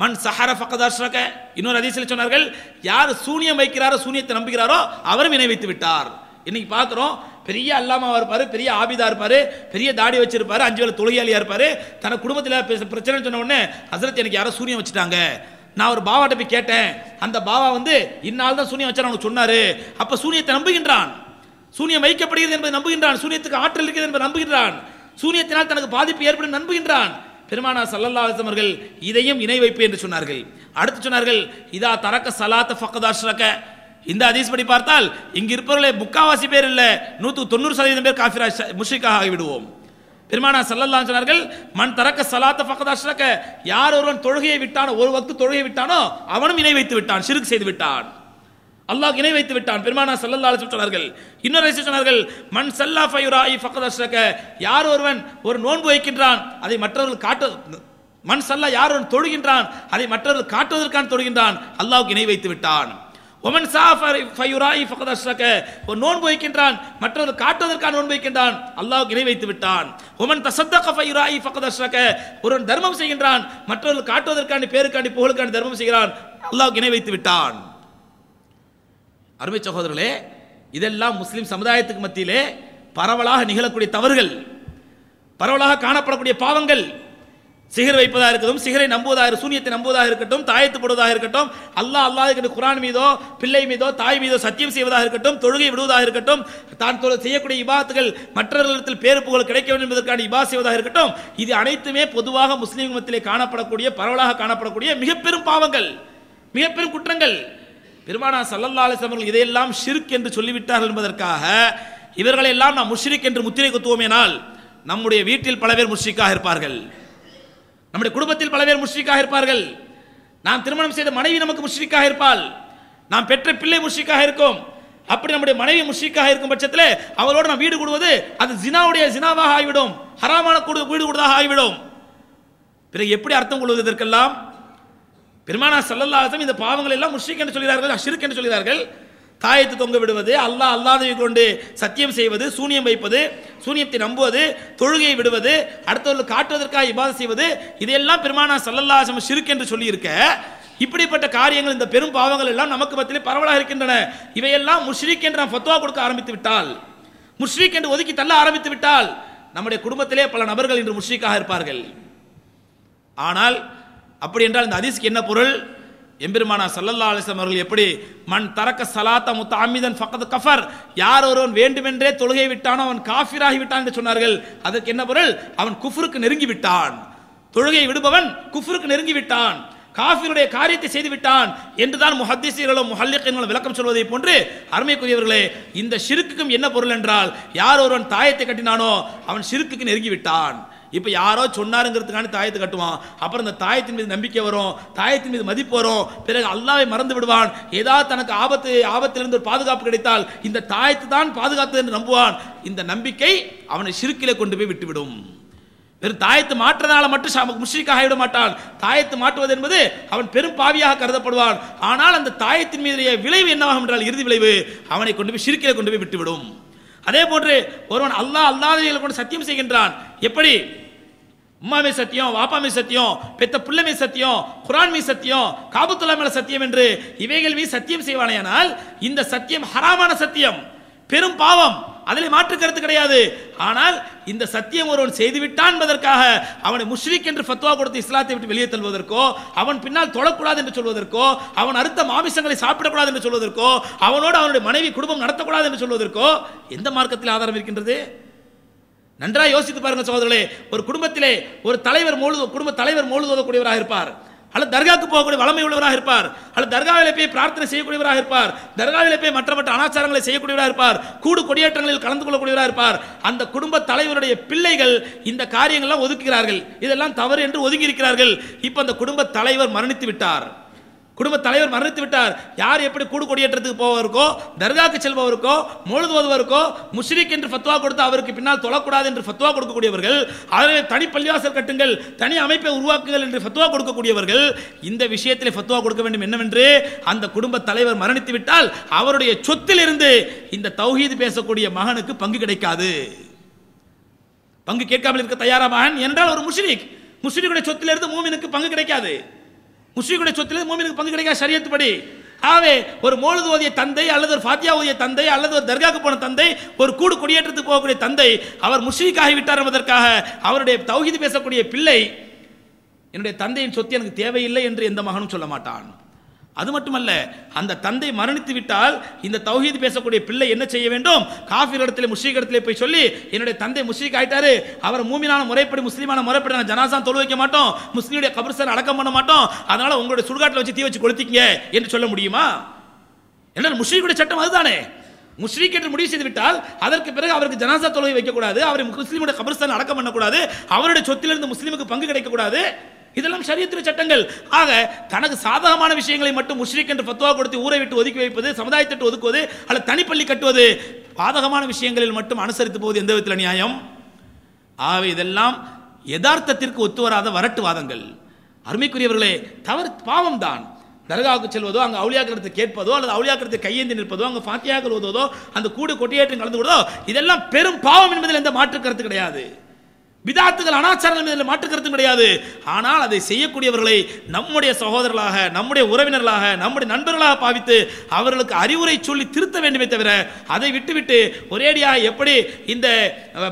மன் சஹர ஃபக்கத் இன்னொரு அதிசயில் சொன்னார்கள் யார் சூனியம் வைக்கிறாரோ சூனியத்தை நம்புகிறாரோ அவரும் இணை வைத்து விட்டார். இன்னைக்கு பார்க்குறோம் பெரிய அல்லாமாவாக இருப்பார் பெரிய ஆபிதா இருப்பார் பெரிய தாடி வச்சிருப்பார் அஞ்சு வேலை தொழுகையாளியாக இருப்பார். தன குடும்பத்தில் பிரச்சனை சொன்ன உடனே ஹசரத் எனக்கு யாரோ சூனியம் வச்சுட்டாங்க. நான் ஒரு பாவாட்ட போய் கேட்டேன். அந்த பாவா வந்து இந்நாள் தான் சூனியம் வச்சார் அவனுக்கு சொன்னார். அப்போ சூனியத்தை நம்புகின்றான். சூனியம் வைக்கப்படுகிறது என்பதை நம்புகின்றான். சூனியத்துக்கு ஆற்றல் இருக்கிறது என்பதை நம்புகின்றான். சூனியத்தினால் தனக்கு பாதிப்பு ஏற்படும் நம்புகின்றான். பெருமானா சல்லல்லா அவர்கள் இதையும் இணை வைப்பு என்று சொன்னார்கள். அடுத்து சொன்னார்கள் இதா தரக்க சலாத்த ஃபக்கதாஷ்ரக்க இந்த ஹதீஸ் படி பார்த்தால் இங்கு இருப்பவர்களே முக்காவாசி பேர் இல்ல நூற்று தொண்ணூறு சதவீதம் பேர் காஃபிரா முஷிக்காக ஆகிவிடுவோம். பெருமானா சல்லல்லா சொன்னார்கள் மண் தரக்க சலாத்த ஃபக்கதாஷ்ரக யார் ஒருவன் தொழுகையை விட்டானோ ஒரு வக்து தொழுகையை விட்டானோ அவனும் இணை வைத்து விட்டான் சிறுக்கு செய்து விட்டான். அல்லாஹ் இணை வைத்து விட்டான். பெருமானா சல்லல்லா சொன்னார்கள். இன்னொரு சொன்னார்கள் மண் சல்லா ஃபயுராயி ஃபக்கத் அஷ்ரக. யார் ஒருவன் ஒரு நோன்பு வைக்கின்றான் அதை மற்றவர்கள் காட்டு மண் சல்லா யார் ஒருவன் தொழுகின்றான் அதை மற்றவர்கள் காட்டுவதற்கான தொழுகின்றான். அல்லாஹ்வுக்கு இணை வைத்து விட்டான். ஒமன் சா ஃபயுராயி ஃபக்கத் அஷ்ரக. ஒரு நோன்பு வைக்கின்றான் மற்றவர்கள் காட்டுவதற்கான நோன்பு வைக்கின்றான். அல்லாஹ்வுக்கு இணை வைத்து விட்டான். ஒமன் தசத்தக ஃபயுராயி ஃபக்கத் அஷ்ரக. ஒருவன் தர்மம் செய்கின்றான் மற்றவர்கள் காட்டுவதற்கான பேருக்காண்டி புகழுக்காண்டி தர்மம் செய்கிறான். அல்லாஹ்வுக்கு இணை வைத்து விட்டான். அருமை சகோதரர்களே இதெல்லாம் முஸ்லீம் சமுதாயத்துக்கு மத்தியிலே பரவலாக நிகழக்கூடிய தவறுகள் பரவலாக காணப்படக்கூடிய பாவங்கள். சிகர் வைப்பதாக இருக்கட்டும் சிகரை நம்புவதாக இரு- சூனியத்தை நம்புவதாக இருக்கட்டும் தாயத்து போடுவதாக இருக்கட்டும் அல்லாஹ் அல்லாஹ் குரான் மீதோ பிள்ளை மீதோ தாய் மீதோ சத்தியம் செய்வதாக இருக்கட்டும் தொழுகை விடுவதாக இருக்கட்டும் தான் செய்யக்கூடிய இபாத்துகள் மற்றவர்களிடத்தில் பேரு புகழ் கிடைக்க வேண்டும் என்பதற்கான இபா செய்வதாக இருக்கட்டும் இது அனைத்துமே பொதுவாக முஸ்லீம் மத்திலே காணப்படக்கூடிய பரவலாக காணப்படக்கூடிய மிக பெரும் பாவங்கள் மிக பெரும் குற்றங்கள். பெருமானா சல்லல்லா அலிஸ்லாம் அவர்கள் இதையெல்லாம் ஷிர்க் என்று சொல்லிவிட்டார்கள் என்பதற்காக இவர்களை எல்லாம் நாம் முஷ்ரிக் என்று முத்திரை குத்துவோமேனால் நம்முடைய வீட்டில் பல பேர் முஷ்ரிக்காக இருப்பார்கள். நம்முடைய குடும்பத்தில் பல பேர் முஷ்ரிக்காக இருப்பார்கள். நாம் திருமணம் செய்த மனைவி நமக்கு முஷ்ரிக்காக இருப்பாள். நாம் பெற்ற பிள்ளை முஷ்ரிக்காக இருக்கும். அப்படி நம்முடைய மனைவி முஷ்ரிக்காக இருக்கும் பட்சத்தில் அவளோடு நாம் வீடு கூடுவது அது ஜினாவுடைய ஜினாவாக ஆகிவிடும். ஹராமான கூடு வீடு கூடுதாக ஆகிவிடும். பிறகு எப்படி அர்த்தம் கொள்வது இதற்கெல்லாம்? பெருமானா சல்லல்லாசம் இந்த பாவங்கள் எல்லாம் முஷ்ரிக் என்று சொல்கிறார்கள் அஷிர்க் என்று சொல்கிறார்கள். தாயத்து தொங்க விடுவது அல்லாஹ் அல்லாதவை கொண்டு சத்தியம் செய்வது சூனியம் வைப்பது சூனியத்தை நம்புவது தொழுகையை விடுவது அடுத்தவர்கள் காட்டுவதற்காக இபாதம் செய்வது இதையெல்லாம் பெருமானா சல்லல்லாசம் ஷிருக் என்று சொல்லியிருக்க. இப்படிப்பட்ட காரியங்கள் இந்த பெரும் பாவங்கள் எல்லாம் நமக்கு மத்தியிலே பரவலாக இருக்கின்றன. இவையெல்லாம் முஷ்ரிக் என்று நாம் ஃபத்வா கொடுக்க ஆரம்பித்து விட்டால் முஷ்ரிக் என்று ஒதுக்கி தள்ள ஆரம்பித்து விட்டால் நம்முடைய குடும்பத்திலே பல நபர்கள் இன்று முஷ்ரிக்காக இருப்பார்கள். ஆனால் அப்படி என்றால் இந்த ஹதீஸ்க்கு என்ன பொருள்? எம்பெருமானா சல்லல்லா அலிஸ்லாம் அவர்கள் எப்படி மண் தரக்க சலாத்த முத்த அமிதன் ஃபக்கத் கஃபர் யார் ஒருவன் வேண்டுமென்றே தொழுகை விட்டானோ அவன் காஃபிராகி விட்டான் என்று சொன்னார்கள். அதற்கு என்ன பொருள்? அவன் குஃபுருக்கு நெருங்கி விட்டான். தொழுகை விடுபவன் குஃபுருக்கு நெருங்கி விட்டான். காஃபிருடைய காரியத்தை செய்து விட்டான் என்றுதான் முஹத்திசீர்களும் முஹல்லிகளும் விளக்கம் சொல்வதை போன்று அருமைக்குரியவர்களே இந்த சிறுக்குக்கும் என்ன பொருள் என்றால் யார் ஒருவன் தாயத்தை கட்டினானோ அவன் சிறுக்குக்கு நெருங்கி விட்டான். இப்போ யாரோ சொன்னாருங்கிறதுக்கான தாயத்தை கட்டுவான். அப்புறம் இந்த தாயத்தின் மீது நம்பிக்கை வரும். தாயத்தின் மீது மதிப்பு வரும். பிறகு அல்லாவை மறந்து விடுவான். ஏதாவது தனக்கு ஆபத்து ஆபத்திலிருந்து ஒரு பாதுகாப்பு கிடைத்தால் இந்த தாயத்து தான் பாதுகாத்து என்று நம்புவான். இந்த நம்பிக்கை அவனை சிறுக்கிலே கொண்டு போய் விட்டுவிடும். வெறும் தாயத்து மாற்றதால மட்டும் முஷ்ரிக்காக ஆகிவிட மாட்டான். தாயத்து மாற்றுவது என்பது அவன் பெரும் பாவியாக கருதப்படுவான். ஆனால் அந்த தாயத்தின் மீது விளைவு என்னவாகும் என்றால் இறுதி விளைவு அவனை கொண்டு போய் சிறுக்கிலே கொண்டு போய் விட்டுவிடும். அதே போன்று ஒருவன் அல்லாஹ் அல்லாதவைகளை கொண்டு சத்தியம் செய்கின்றான். எப்படி? உம்மாமே சத்தியம் வாப்பாமே சத்தியம் பெத்த புள்ளமே சத்தியம் குரான்மை சத்தியம் காபத்துல்லா மேல சத்தியம் என்று இவைகள் மீது சத்தியம் செய்வானேயானால் இந்த சத்தியம் ஹராமான சத்தியம். பெரும் பாவம். அதில் மாற்று கருத்து கிடையாது. ஆனால் இந்த சத்தியம் ஒருவன் செய்துவிட்டான் என்பதற்காக அவனை முஷ்ரிக் என்று ஃபத்வா கொடுத்து இஸ்லாத்தை விட்டு வெளியே தள்ளுவதற்கோ அவன் பின்னால் தொழக்கூடாது என்று சொல்வதற்கோ அவன் அறுத்த மாமிசங்களை சாப்பிடக்கூடாது என்று சொல்வதற்கோ அவனோடு அவனுடைய மனைவி குடும்பம் நடத்தக்கூடாது என்று சொல்வதற்கோ எந்த மார்க்கத்தில் ஆதாரம் இருக்கின்றது? நன்றாக யோசித்து பாருங்க சகோதரர்களே ஒரு குடும்பத்திலே ஒரு தலைவர் மூழ்கு குடும்ப தலைவர் மூழ்கு ஓதக்கூடியவராக இருப்பார். அல்லது தர்காவுக்கு போகக்கூடிய வளமை உள்ளவராக இருப்பார். அல்லது தர்காவிலே போய் பிரார்த்தனை செய்யக்கூடியவராக இருப்பார். தர்காவில் போய் மற்ற மற்ற அனாச்சாரங்களை செய்யக்கூடியவராக இருப்பார். கூடு கொடியேற்றங்களில் கலந்து கொள்ளக்கூடியவராக இருப்பார். அந்த குடும்ப தலைவருடைய பிள்ளைகள் இந்த காரியங்கள்லாம் ஒதுக்குகிறார்கள். இதெல்லாம் தவறு என்று ஒதுங்கி இருக்கிறார்கள் இப்போ அந்த குடும்ப தலைவர் மரணித்து விட்டார். குடும்ப தலைவர் மரணித்து விட்டார். யார் எப்படி கூடு கொடியேற்றத்துக்கு போவருக்கோ தர்காக்கு செல்பவருக்கோ மொழுதுவதற்கோ முஷ்ரிக் என்று ஃபத்வா கொடுத்து அவருக்கு பின்னால் தொழக்கூடாது என்று ஃபத்வா கொடுக்கக்கூடியவர்கள் அதில் தனி பள்ளிவாசல் கட்டுங்கள் தனி அமைப்பை உருவாக்குங்கள் என்று ஃபத்வா கொடுக்கக்கூடியவர்கள் இந்த விஷயத்தில் ஃபத்வா கொடுக்க வேண்டும் என்னவென்று அந்த குடும்ப தலைவர் மரணித்து விட்டால் அவருடைய சொத்தில் இருந்து இந்த தௌஹீது பேசக்கூடிய மகனுக்கு பங்கு கிடைக்காது. பங்கு கேட்காமல் இருக்க தயாரா மகன் என்றால் ஒரு முஷ்ரிக். முஸ்லிக்குடைய சொத்திலிருந்து மூமினுக்கு பங்கு கிடைக்காது. முஸ்லீமுடைய சொத்தில் மூமினுக்கு பங்கு கிடைக்காது சரியத்துப்படி ஆகவே ஒரு மோழுது ஓதிய தந்தை அல்லது ஒரு ஃபாத்தியா ஓதிய தந்தை அல்லது ஒரு தர்காக்கு போன தந்தை ஒரு கூடு குடியேற்றத்துக்கு போகக்கூடிய தந்தை அவர் முஷ்ரிக் ஆகிவிட்டார் என்பதற்காக அவருடைய தௌஹிது பேசக்கூடிய பிள்ளை என்னுடைய தந்தையின் சொத்து எனக்கு தேவையில்லை என்று எந்த மகனும் சொல்ல மாட்டான். அது மட்டுமல்ல அந்த தந்தை மரணித்து விட்டால் இந்த தௌஹீத் பேசக்கூடிய பிள்ளை என்ன செய்ய வேண்டும்? காஃபிர் இடத்துல முஷீக் இடத்துல போய் சொல்லி என்னுடைய தந்தை முஷீக் ஆயிட்டாரு அவர் மூமினான முறைப்படி முஸ்லீமான முறைப்படி நான் ஜனாசான் தொழு வைக்க மாட்டோம் முஸ்லீமுடைய கபர்சன் அடக்கம் பண்ண மாட்டோம் அதனால உங்களுடைய சுடுகாட்டில் வச்சு தீ வச்சு கொளுத்திக்கங்க என்று சொல்ல முடியுமா? என்ன முஸ்லீக்குடைய சட்டம் அதுதானே. முஸ்லீக் என்று முடிவு செய்து விட்டால் அதற்கு பிறகு அவருக்கு ஜனாசா தொழுகை வைக்கக்கூடாது அவரை முஸ்லீமுடைய கபர்ஸ்தான் அடக்கம் பண்ணக்கூடாது அவருடைய சொத்திலிருந்து முஸ்லீமுக்கு பங்கு கிடைக்கக்கூடாது. இதெல்லாம் சரியத்திர சட்டங்கள். ஆக தனக்கு சாதகமான விஷயங்களை மட்டும் முஷ்ரிக் என்று பத்துவா கொடுத்து ஊரை விட்டு ஒதுக்கி வைப்பது சமுதாயத்திட்டு ஒதுக்குவது அல்லது தனிப்பள்ளி கட்டுவது பாதகமான விஷயங்களில் மட்டும் அனுசரித்து போவது எந்த விதத்தில் நியாயம்? ஆகவே இதெல்லாம் யதார்த்தத்திற்கு ஒத்து வராத வரட்டுவாதங்கள். அருமைக்குரியவர்களே தவறு பாவம் தான் தர்காவுக்கு செல்வதோ அங்கே அவுளியாக்கிறதை கேட்பதோ அல்லது அவுளியாக்கிறதை கையேந்தி நிற்பதோ அங்கே ஃபாத்தியாக ஓதுவதோ அந்த கூடு கொட்டியேற்றம் கலந்து விடுவதோ இதெல்லாம் பெரும் பாவம் என்பதில் எந்த மாற்று கருத்து கிடையாது. விதாத்துகள் அனாச்சாரங்கள் இதில் மாற்று கிடையாது. ஆனால் அதை செய்யக்கூடியவர்களை நம்முடைய சகோதரர்களாக நம்முடைய உறவினர்களாக நம்முடைய நண்பர்களாக பாவித்து அவர்களுக்கு அறிவுரை சொல்லி திருத்த வேண்டுமே தவிர அதை விட்டுவிட்டு ஒரேடியாக எப்படி இந்த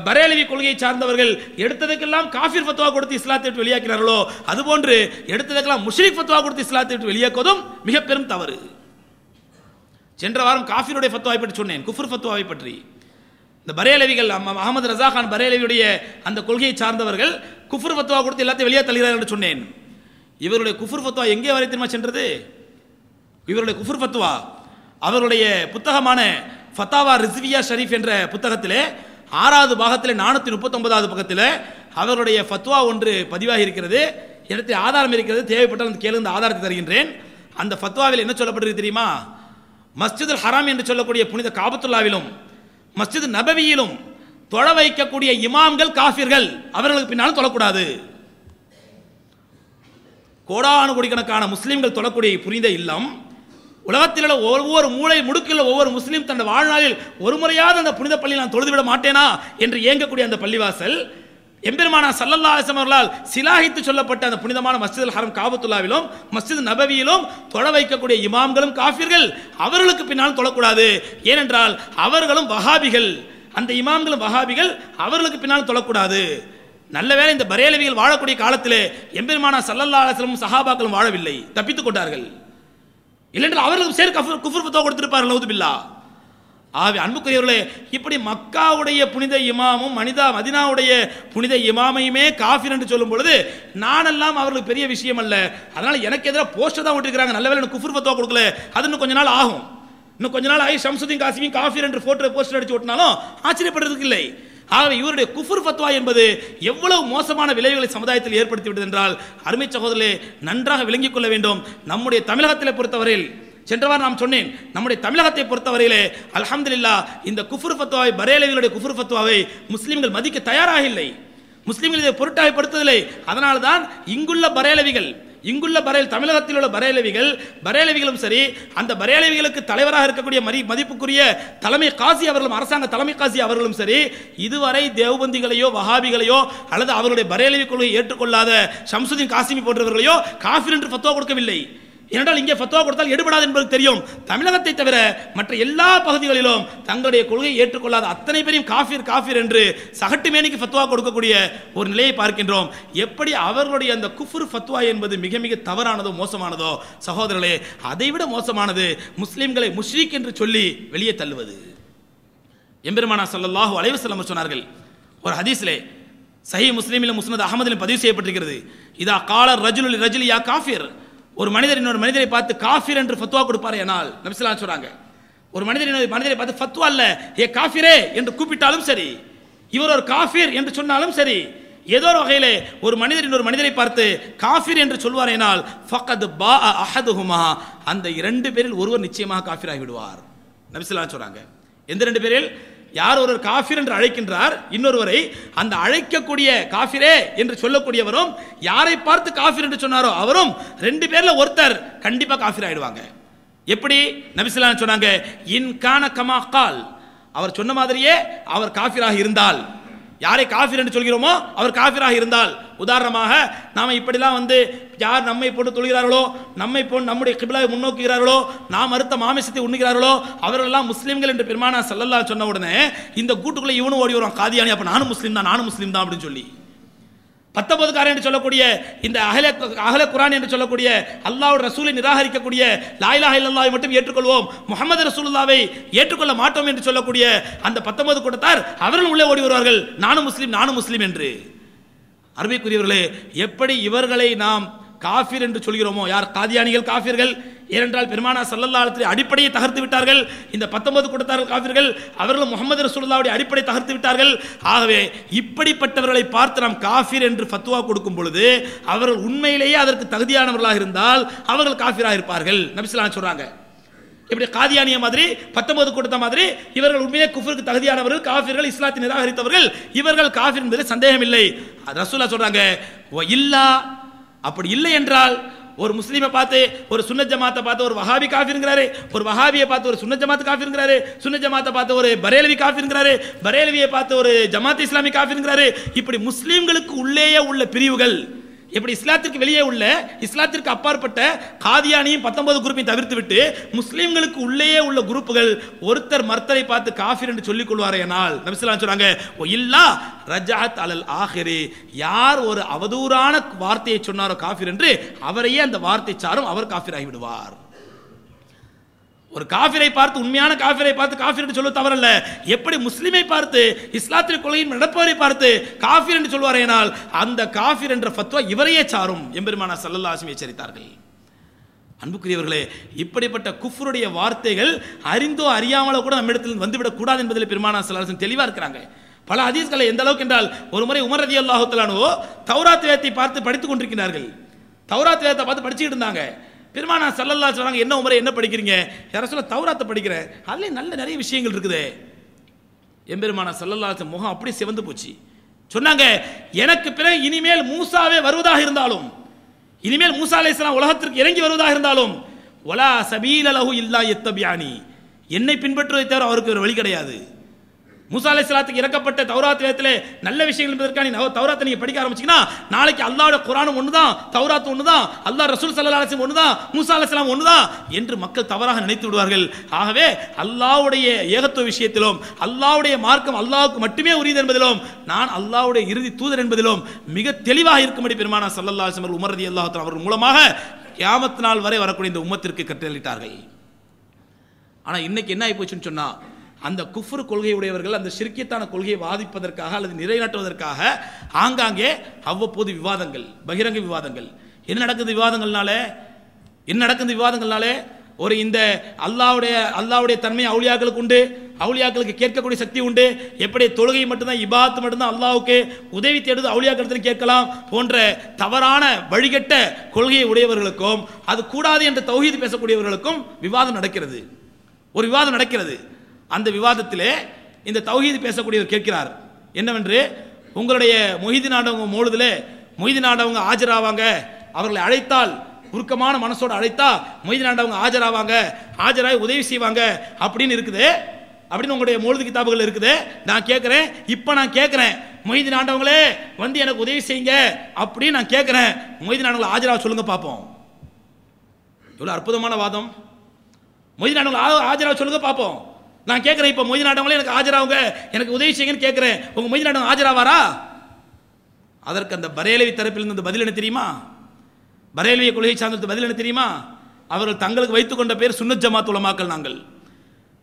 பரேலவி கொள்கையை சார்ந்தவர்கள் எடுத்ததுக்கெல்லாம் காஃபிர் ஃபத்வா கொடுத்து இஸ்லாத்தை விட்டு வெளியாக்கினார்களோ அதுபோன்று எடுத்ததுக்கெல்லாம் முஷ்ரிக் ஃபத்வா கொடுத்து இஸ்லாத்தை விட்டு வெளியாக்குவதும் மிக பெரும் தவறு. சென்ற வாரம் காஃபிருடைய ஃபத்வாவை பற்றி சொன்னேன் குஃபர் ஃபத்வாவை பற்றி. இந்த பரேலவிகள் அகமது ரசா கான் பரேலவியுடைய அந்த கொள்கையை சார்ந்தவர்கள் குஃபர் ஃபத்வா கொடுத்து எல்லாத்தையும் வெளியே தள்ளுகிறார் என்று சொன்னேன். இவருடைய குஃபர் ஃபத்வா எங்கே வரை தெரியுமா சென்றது? இவருடைய குஃபர் ஃபத்வா அவருடைய புத்தகமான ஃபத்தாவா ரிஸ்வியா ஷரீஃப் என்ற புத்தகத்திலே ஆறாவது பாகத்தில் நானூற்றி முப்பத்தொன்பதாவது பக்கத்தில் அவருடைய ஃபத்வா ஒன்று பதிவாகி இருக்கிறது இடத்தில் ஆதாரம் இருக்கிறது தேவைப்பட்டால் அந்த கேளுங்க ஆதாரத்தை தருகின்றேன். அந்த ஃபத்வாவில் என்ன சொல்லப்பட்டிருக்கு தெரியுமா? மஸ்ஜிதுல் ஹராம் என்று சொல்லக்கூடிய புனித காபத்துல்லாவிலும் மஸ்ஜித் நபவியிலும் தொழ வைக்கக்கூடிய இமாம்கள் காஃபிர்கள் அவர்களுக்கு பின்னாலும் தொழக்கூடாது. கோடானு கோடிக்கணக்கான முஸ்லீம்கள் தொழக்கூடிய புரிந்த இல்லம் உலகத்தில் உள்ள ஒவ்வொரு மூளை முடுக்கில் ஒவ்வொரு முஸ்லீம் தன் வாழ்நாளில் ஒரு முறையாவது அந்த புனித பள்ளியில் நான் தொழுதுவிட மாட்டேனா என்று இயங்கக்கூடிய அந்த பள்ளிவாசல் எம்பெருமானா சல்லல்லா அலிஸ்லாம் அவர்களால் சிலாகித்து சொல்லப்பட்ட அந்த புனிதமான மஸ்ஜித் ஹரம் காபத்துல்லாவிலும் மஸ்ஜித் நபவியிலும் தொழ வைக்கக்கூடிய இமாம்களும் காஃபிர்கள். அவர்களுக்கு பின்னால் தொழக்கூடாது. ஏனென்றால் அவர்களும் வஹாபிகள். அந்த இமாம்களும் வஹாபிகள் அவர்களுக்கு பின்னால் தொழக்கூடாது. நல்ல வேளை இந்த பரேலவிகள் வாழக்கூடிய காலத்திலே எம்பெருமானா சல்லல்லா அலிஸ்லமும் சஹாபாக்களும் வாழவில்லை. தப்பித்துக் கொண்டார்கள். இல்லைன்றால் அவர்களுக்கு சேர் கஃபர் குஃபர் ஃபத்வா கொடுத்திருப்பார்கள் நவுதுபில்லா. ஆகவே அன்புக்குரியவர்களே இப்படி மக்காவுடைய புனித இமாமும் மனிதா மதினாவுடைய புனித இமாமையுமே காஃபிர் என்று சொல்லும் பொழுது நானெல்லாம் அவர்களுக்கு பெரிய விஷயம் அல்ல. அதனால் எனக்கு எதிராக போஸ்டர் தான் விட்டுருக்காங்க நல்ல வேலை குஃபுர் பத்துவா கொடுக்கல. அது இன்னும் கொஞ்ச நாள் ஆகும். இன்னும் கொஞ்ச நாள் ஆகி சம்சுதீன் காசிமியும் காஃபிர் என்று போட்டோ போஸ்டர் அடிச்சு ஓட்டினாலும் ஆச்சரியப்படுறதுக்கு இல்லை. ஆகவே இவருடைய குஃபுர் ஃபத்வா என்பது எவ்வளவு மோசமான விளைவுகளை சமுதாயத்தில் ஏற்படுத்திவிட்டது என்றால் அருமை சகோதரே நன்றாக விளங்கிக் கொள்ள வேண்டும். நம்முடைய தமிழகத்தில் பொறுத்தவரையில் சென்றவார் நாம் சொன்னேன் நம்முடைய தமிழகத்தை பொறுத்தவரையிலே அல்ஹம்துலில்லாஹ் இந்த குஃபுர் ஃபத்வாவை பரேலவிகளுடைய குஃபுர் ஃபத்வாவை முஸ்லீம்கள் மதிக்க தயாராக இல்லை முஸ்லீம்கள் இதை பொருட்டாகப்படுத்தவில்லை அதனால தான் இங்குள்ள பரேலவிகள் இங்குள்ள பரேல் தமிழகத்தில் உள்ள பரேலவிகள் பரேலவிகளும் சரி அந்த பரேலவிகளுக்கு தலைவராக இருக்கக்கூடிய மதி மதிப்புக்குரிய தலைமை காசி அவர்களும் அரசாங்க தலைமை காசி அவர்களும் சரி இதுவரை தேவபந்திகளையோ வஹாபிகளையோ அல்லது அவருடைய பரேலவி கொள்கையை ஏற்றுக்கொள்ளாத ஷம்சுதீன் காசிமி போன்றவர்களையோ காஃபிர் என்று பத்துவா கொடுக்கவில்லை. ஏனென்றால் இங்கே ஃபத்வா கொடுத்தால் எடுபடாது என்பது தெரியும். தமிழகத்தை தவிர மற்ற எல்லா பகுதிகளிலும் தங்களுடைய கொள்கையை ஏற்றுக்கொள்ளாத அத்தனை பேரையும் காஃபிர் காஃபிர் என்று சகட்டு மேனிக்கு ஃபத்வா கொடுக்கக்கூடிய ஒரு நிலையை பார்க்கின்றோம். எப்படி அவர்களுடைய அந்த குஃபுர் ஃபத்வா என்பது மிக மிக தவறானதோ மோசமானதோ? சகோதரர்களே அதைவிட மோசமானது முஸ்லிம்களை முஷ்ரிக் என்று சொல்லி வெளியே தள்ளுவது. எம்பெருமானா ஸல்லல்லாஹு அலைஹி வஸல்லம் சொன்னார்கள். ஒரு ஹதீஸ்லே சஹி முஸ்லீமில் முஸ்னத் அகமதிலும் பதிவு செய்யப்பட்டிருக்கிறது. இதா கால ரஜுல் ரஜுல் யா காஃபிர். ஒரு மனிதர் இன்னொரு மனிதரை பார்த்து காஃபிர் என்று ஃபத்வா கொடுப்பார் என்னால் நபிஸ்லாம் சொல்றாங்க. ஒரு மனிதர் இன்னொரு மனிதரை பார்த்து ஃபத்வா அல்ல ஏ காஃபிரே என்று கூப்பிட்டாலும் சரி இவர் ஒரு காஃபிர் என்று சொன்னாலும் சரி ஏதோ ஒரு வகையிலே ஒரு மனிதர் இன்னொரு மனிதரை பார்த்து காஃபிர் என்று சொல்வார் என்னால் ஃபக்கத் பா அஹதுஹுமா அந்த இரண்டு பேரில் ஒருவர் நிச்சயமாக காஃபிர் ஆகிவிடுவார் நபிசுல்லா சொல்றாங்க. எந்த ரெண்டு பேரில்? யார் ஒருவர் காஃபிர் என்று அழைக்கின்றார் இன்னொருவரை அந்த அழைக்கக்கூடிய காஃபிரே என்று சொல்லக்கூடியவரும் யாரை பார்த்து காஃபிர் என்று சொன்னாரோ அவரும் ரெண்டு பேர்ல ஒருத்தர் கண்டிப்பா காஃபிர் ஆயிடுவாங்க. எப்படி? நபிசுல்லான்னு சொன்னாங்க இன்கான கமா கால். அவர் சொன்ன மாதிரியே அவர் காஃபிராக இருந்தால் யாரை காஃபிர் என்று சொல்கிறோமோ அவர் காஃபிராக இருந்தால். உதாரணமாக நாம் இப்படிலாம் வந்து யார் நம்மை போட்டு தொழுகிறார்களோ நம்மை போன்று நம்முடைய கிபிலாவை முன்னோக்குகிறார்களோ நாம் மறுத்த மாமிசத்தை உண்ணுகிறார்களோ அவர்களெல்லாம் முஸ்லீம்கள் என்று பெருமானா செல்லல்லா சொன்ன உடனே இந்த கூட்டுக்குள்ளே இவனும் ஓடி வருவான். காதியானி அப்ப நானும் முஸ்லீம் தான் நானும் முஸ்லீம் தான் அப்படின்னு சொல்லி. பத்தொன்பதுக்காரன் என்று சொல்லக்கூடிய இந்த அகல அகல குரான் என்று சொல்லக்கூடிய அல்லாஹ்வுடைய ரசூலை நிராகரிக்கக்கூடிய லாயிலாக இல்லல்லாவை மட்டும் ஏற்றுக்கொள்வோம். முகமது ரசூல்லாவை ஏற்றுக்கொள்ள மாட்டோம் என்று சொல்லக்கூடிய அந்த பத்தொன்பது கூட்டத்தார் அவர்கள் உள்ளே ஓடி வருவார்கள். நானும் முஸ்லீம் நானும் முஸ்லீம் என்று. அருமைக்குரியவர்களே எப்படி இவர்களை நாம் காஃபிர் என்று சொல்கிறோமோ? யார் காதியானிகள் காஃபிர்கள்? ஏனென்றால் பெருமானா சல்லல்லாத்திரி அடிப்படையை தகர்த்து விட்டார்கள். இந்த பத்தொன்பது கூட்டத்தார்கள் காஃபிர்கள் அவர்கள் முகமது ரசூல்லாவுடைய அடிப்படை தகர்த்து விட்டார்கள். ஆகவே இப்படிப்பட்டவர்களை பார்த்து நாம் காஃபிர் என்று ஃபத்துவா கொடுக்கும் பொழுது அவர்கள் உண்மையிலேயே அதற்கு தகுதியானவர்களாக இருந்தால் அவர்கள் காஃபிராக இருப்பார்கள். நபிசுல்லாம் சொல்கிறாங்க இப்படி காதியானிய மாதிரி பத்தொன்பது கொடுத்த மாதிரி இவர்கள் உண்மையே குஃபருக்கு தகுதியானவர்கள் காஃபிர்கள் இஸ்லாத்தை நிராகரித்தவர்கள் இவர்கள் காஃபிர் என்பதில் சந்தேகம் இல்லை ரசூலா சொல்றாங்க இல்லா அப்படி இல்லை என்றால் ஒரு முஸ்லீமை பார்த்து ஒரு சுன்ன ஜமாத்தை பார்த்து ஒரு வஹாபி காஃபிருங்கிறாரு ஒரு வஹாபியை பார்த்து ஒரு சுன்ன ஜமாத் காஃபிருங்கிறாரு சுன்ன ஜமாத்தை பார்த்து ஒரு பரேலவி காஃபிருங்கிறாரு பரேலவியை பார்த்து ஒரு ஜமாத் இஸ்லாமி காஃபிருங்கிறாரு இப்படி முஸ்லீம்களுக்கு உள்ளேயே உள்ள பிரிவுகள் எப்படி இஸ்லாத்திற்கு வெளியே உள்ள இஸ்லாத்திற்கு அப்பாற்பட்ட காதியானியும் பத்தொன்பது குரூப்பையும் தவிர்த்து விட்டு முஸ்லீம்களுக்கு உள்ளேயே உள்ள குரூப்புகள் ஒருத்தர் மர்த்தரை பார்த்து காஃபிர் என்று சொல்லிக் கொள்வாரேனால் நபிசுல்லாம் சொல்றாங்க இல்லா ரஜாத் அலல் ஆஹிரி. யார் ஒரு அவதூறான வார்த்தையை சொன்னாரோ காஃபிர் என்று அவரையே அந்த வார்த்தை சாரும் அவர் காஃபிர் ஆகிவிடுவார் ஒரு காஃபிரை பார்த்து உண்மையான காஃபிரை பார்த்து காஃபிர் என்று சொல்ல தவறல்ல. எப்படி முஸ்லிமை பார்த்து இஸ்லாத்திய கொலையின் நடப்பவரை பார்த்து காஃபிர் என்று சொல்வாரேனால் அந்த காஃபிர் என்ற ஃபத்வா இவரையே சாரும் எம்பெருமானா சல்லல்லாஹு எச்சரித்தார்கள். அன்புக்குரியவர்களே இப்படிப்பட்ட குஃபருடைய வார்த்தைகள் அறிந்தோ அறியாமலோ கூட நம்மிடத்தில் வந்துவிடக் கூடாது என்பதில் பெருமானா சல்லாஹன் தெளிவாக இருக்கிறாங்க. பல ஹதீஸ்களை எந்த அளவுக்கு என்றால் ஒரு முறை உமர் ரதி அல்லாஹுத்தலானோ தௌராத் வேதத்தை பார்த்து படித்துக் கொண்டிருக்கிறார்கள். தௌராத் வேதத்தை பார்த்து படிச்சுக்கிட்டு இருந்தாங்க. பெருமானா சல்லல்லா சொல்றாங்க என்ன உமரை என்ன படிக்கிறீங்க? யார சொல்ல தௌராத்தை படிக்கிறேன். அதுல நல்ல நிறைய விஷயங்கள் இருக்குதே. எம்பெருமான சல்லல்லா முகம் அப்படியே சிவந்து போச்சு. சொன்னாங்க எனக்கு பிறகு இனிமேல் மூசாவே வருவதாக இருந்தாலும் இனிமேல் மூசா அலைஹிஸ்ஸலாம் உலகத்திற்கு இறங்கி வருவதாக இருந்தாலும் ஒலா சபீல லஹு இல்லா எத்தபியானி என்னை பின்பற்றுவதை தவிர அவருக்கு ஒரு வழி கிடையாது. மூசா அலைஹிஸ்ஸலாத்துக்கு இறக்கப்பட்ட தௌராத் வேதத்திலே நல்ல விஷயங்கள் என்பதற்காக நீ தௌராத்தை நீங்க படிக்க ஆரம்பிச்சீங்கன்னா நாளைக்கு அல்லாஹ்வோட குரானும் ஒன்று தான் தௌராத் ஒன்று தான் அல்லாஹ் ரசூல் ஸல்லல்லாஹு அலைஹி ஒன்று தான் மூசா ஒன்று தான் என்று மக்கள் தவறாக நினைத்து விடுவார்கள். ஆகவே அல்லாஹ்வுடைய ஏகத்துவ விஷயத்திலும் அல்லாவுடைய மார்க்கம் அல்லாவுக்கு மட்டுமே உரியது என்பதிலும் நான் அல்லாஹ்வுடைய இறுதி தூதர் என்பதிலும் மிக தெளிவாக இருக்கும்படி பெருமானா ஸல்லல்லாஹு அலைஹி உமரதி அல்லாஹத்தன் அவர்கள் மூலமாக கியாமத்து நாள் வரை வரக்கூடிய இந்த உம்மத்திற்கு கட்டளிட்டார்கள் ஆனால் இன்னைக்கு என்ன ஆகி போச்சுன்னு சொன்னால் அந்த குஃப்ரு கொள்கையுடையவர்கள் அந்த சிறுக்கியத்தான கொள்கையை வாதிப்பதற்காக அல்லது நிலைநாட்டுவதற்காக ஆங்காங்கே அவ்வப்போது விவாதங்கள் பகிரங்க விவாதங்கள். என்ன நடக்குது விவாதங்கள்னால? என்ன நடக்குது விவாதங்கள்னாலே? ஒரு இந்த அல்லாவுடைய அல்லாவுடைய தன்மை அவுளியாக்களுக்கு உண்டு அவுளியாக்களுக்கு கேட்கக்கூடிய சக்தி உண்டு. எப்படி? தொழுகை மட்டும்தான் இபாத்து மட்டும்தான் அல்லாவுக்கு உதவி தேடுது அவுளியாக்களத்தில் கேட்கலாம் போன்ற தவறான வழிகட்ட கொள்கையை உடையவர்களுக்கும் அது கூடாது என்று தௌஹீது பேசக்கூடியவர்களுக்கும் விவாதம் நடக்கிறது. ஒரு விவாதம் நடக்கிறது. அந்த விவாதத்திலே இந்த தௌஹீது பேசக்கூடியவர் கேட்கிறார். என்னவென்று? உங்களுடைய மொஹிதி நாடவங்க மூழுதிலே மொய்தி நாடவங்க ஆஜராவாங்க. அவர்களை அழைத்தால் உருக்கமான மனசோடு அழைத்தா மொய்தி நாடவங்க ஆஜராவாங்க. ஆஜராகி உதவி செய்வாங்க அப்படின்னு இருக்குது. அப்படின்னு உங்களுடைய மொழுது கிதாபுகள் இருக்குது. நான் கேட்குறேன். இப்போ நான் கேட்குறேன். மொய்தி நாண்டவங்களே வந்து எனக்கு உதவி செய்யுங்க அப்படின்னு நான் கேட்குறேன். மொய்தி நாடவங்களை ஆஜராக சொல்லுங்க பார்ப்போம் இவ்வளோ அற்புதமான வாதம். மொய்தி நாடவங்களை ஆஜராக சொல்லுங்க பார்ப்போம் நான் கேட்குறேன் இப்போ மொய்தி நாடவங்களே எனக்கு ஆஜராகுங்க எனக்கு உதவி செய்யுங்கன்னு கேட்குறேன் உங்கள் மொய்தி நாடகம் ஆஜராவாரா? அதற்கு அந்த பரேலவி தரப்பில் அந்த பதில் என்ன தெரியுமா? பரேலவிய கொள்கை சார்ந்த பதில் என்ன தெரியுமா? அவர்கள் தங்களுக்கு வைத்துக் கொண்ட பேர் சுன்னத் ஜமாத் உலமாக்கள் நாங்கள்.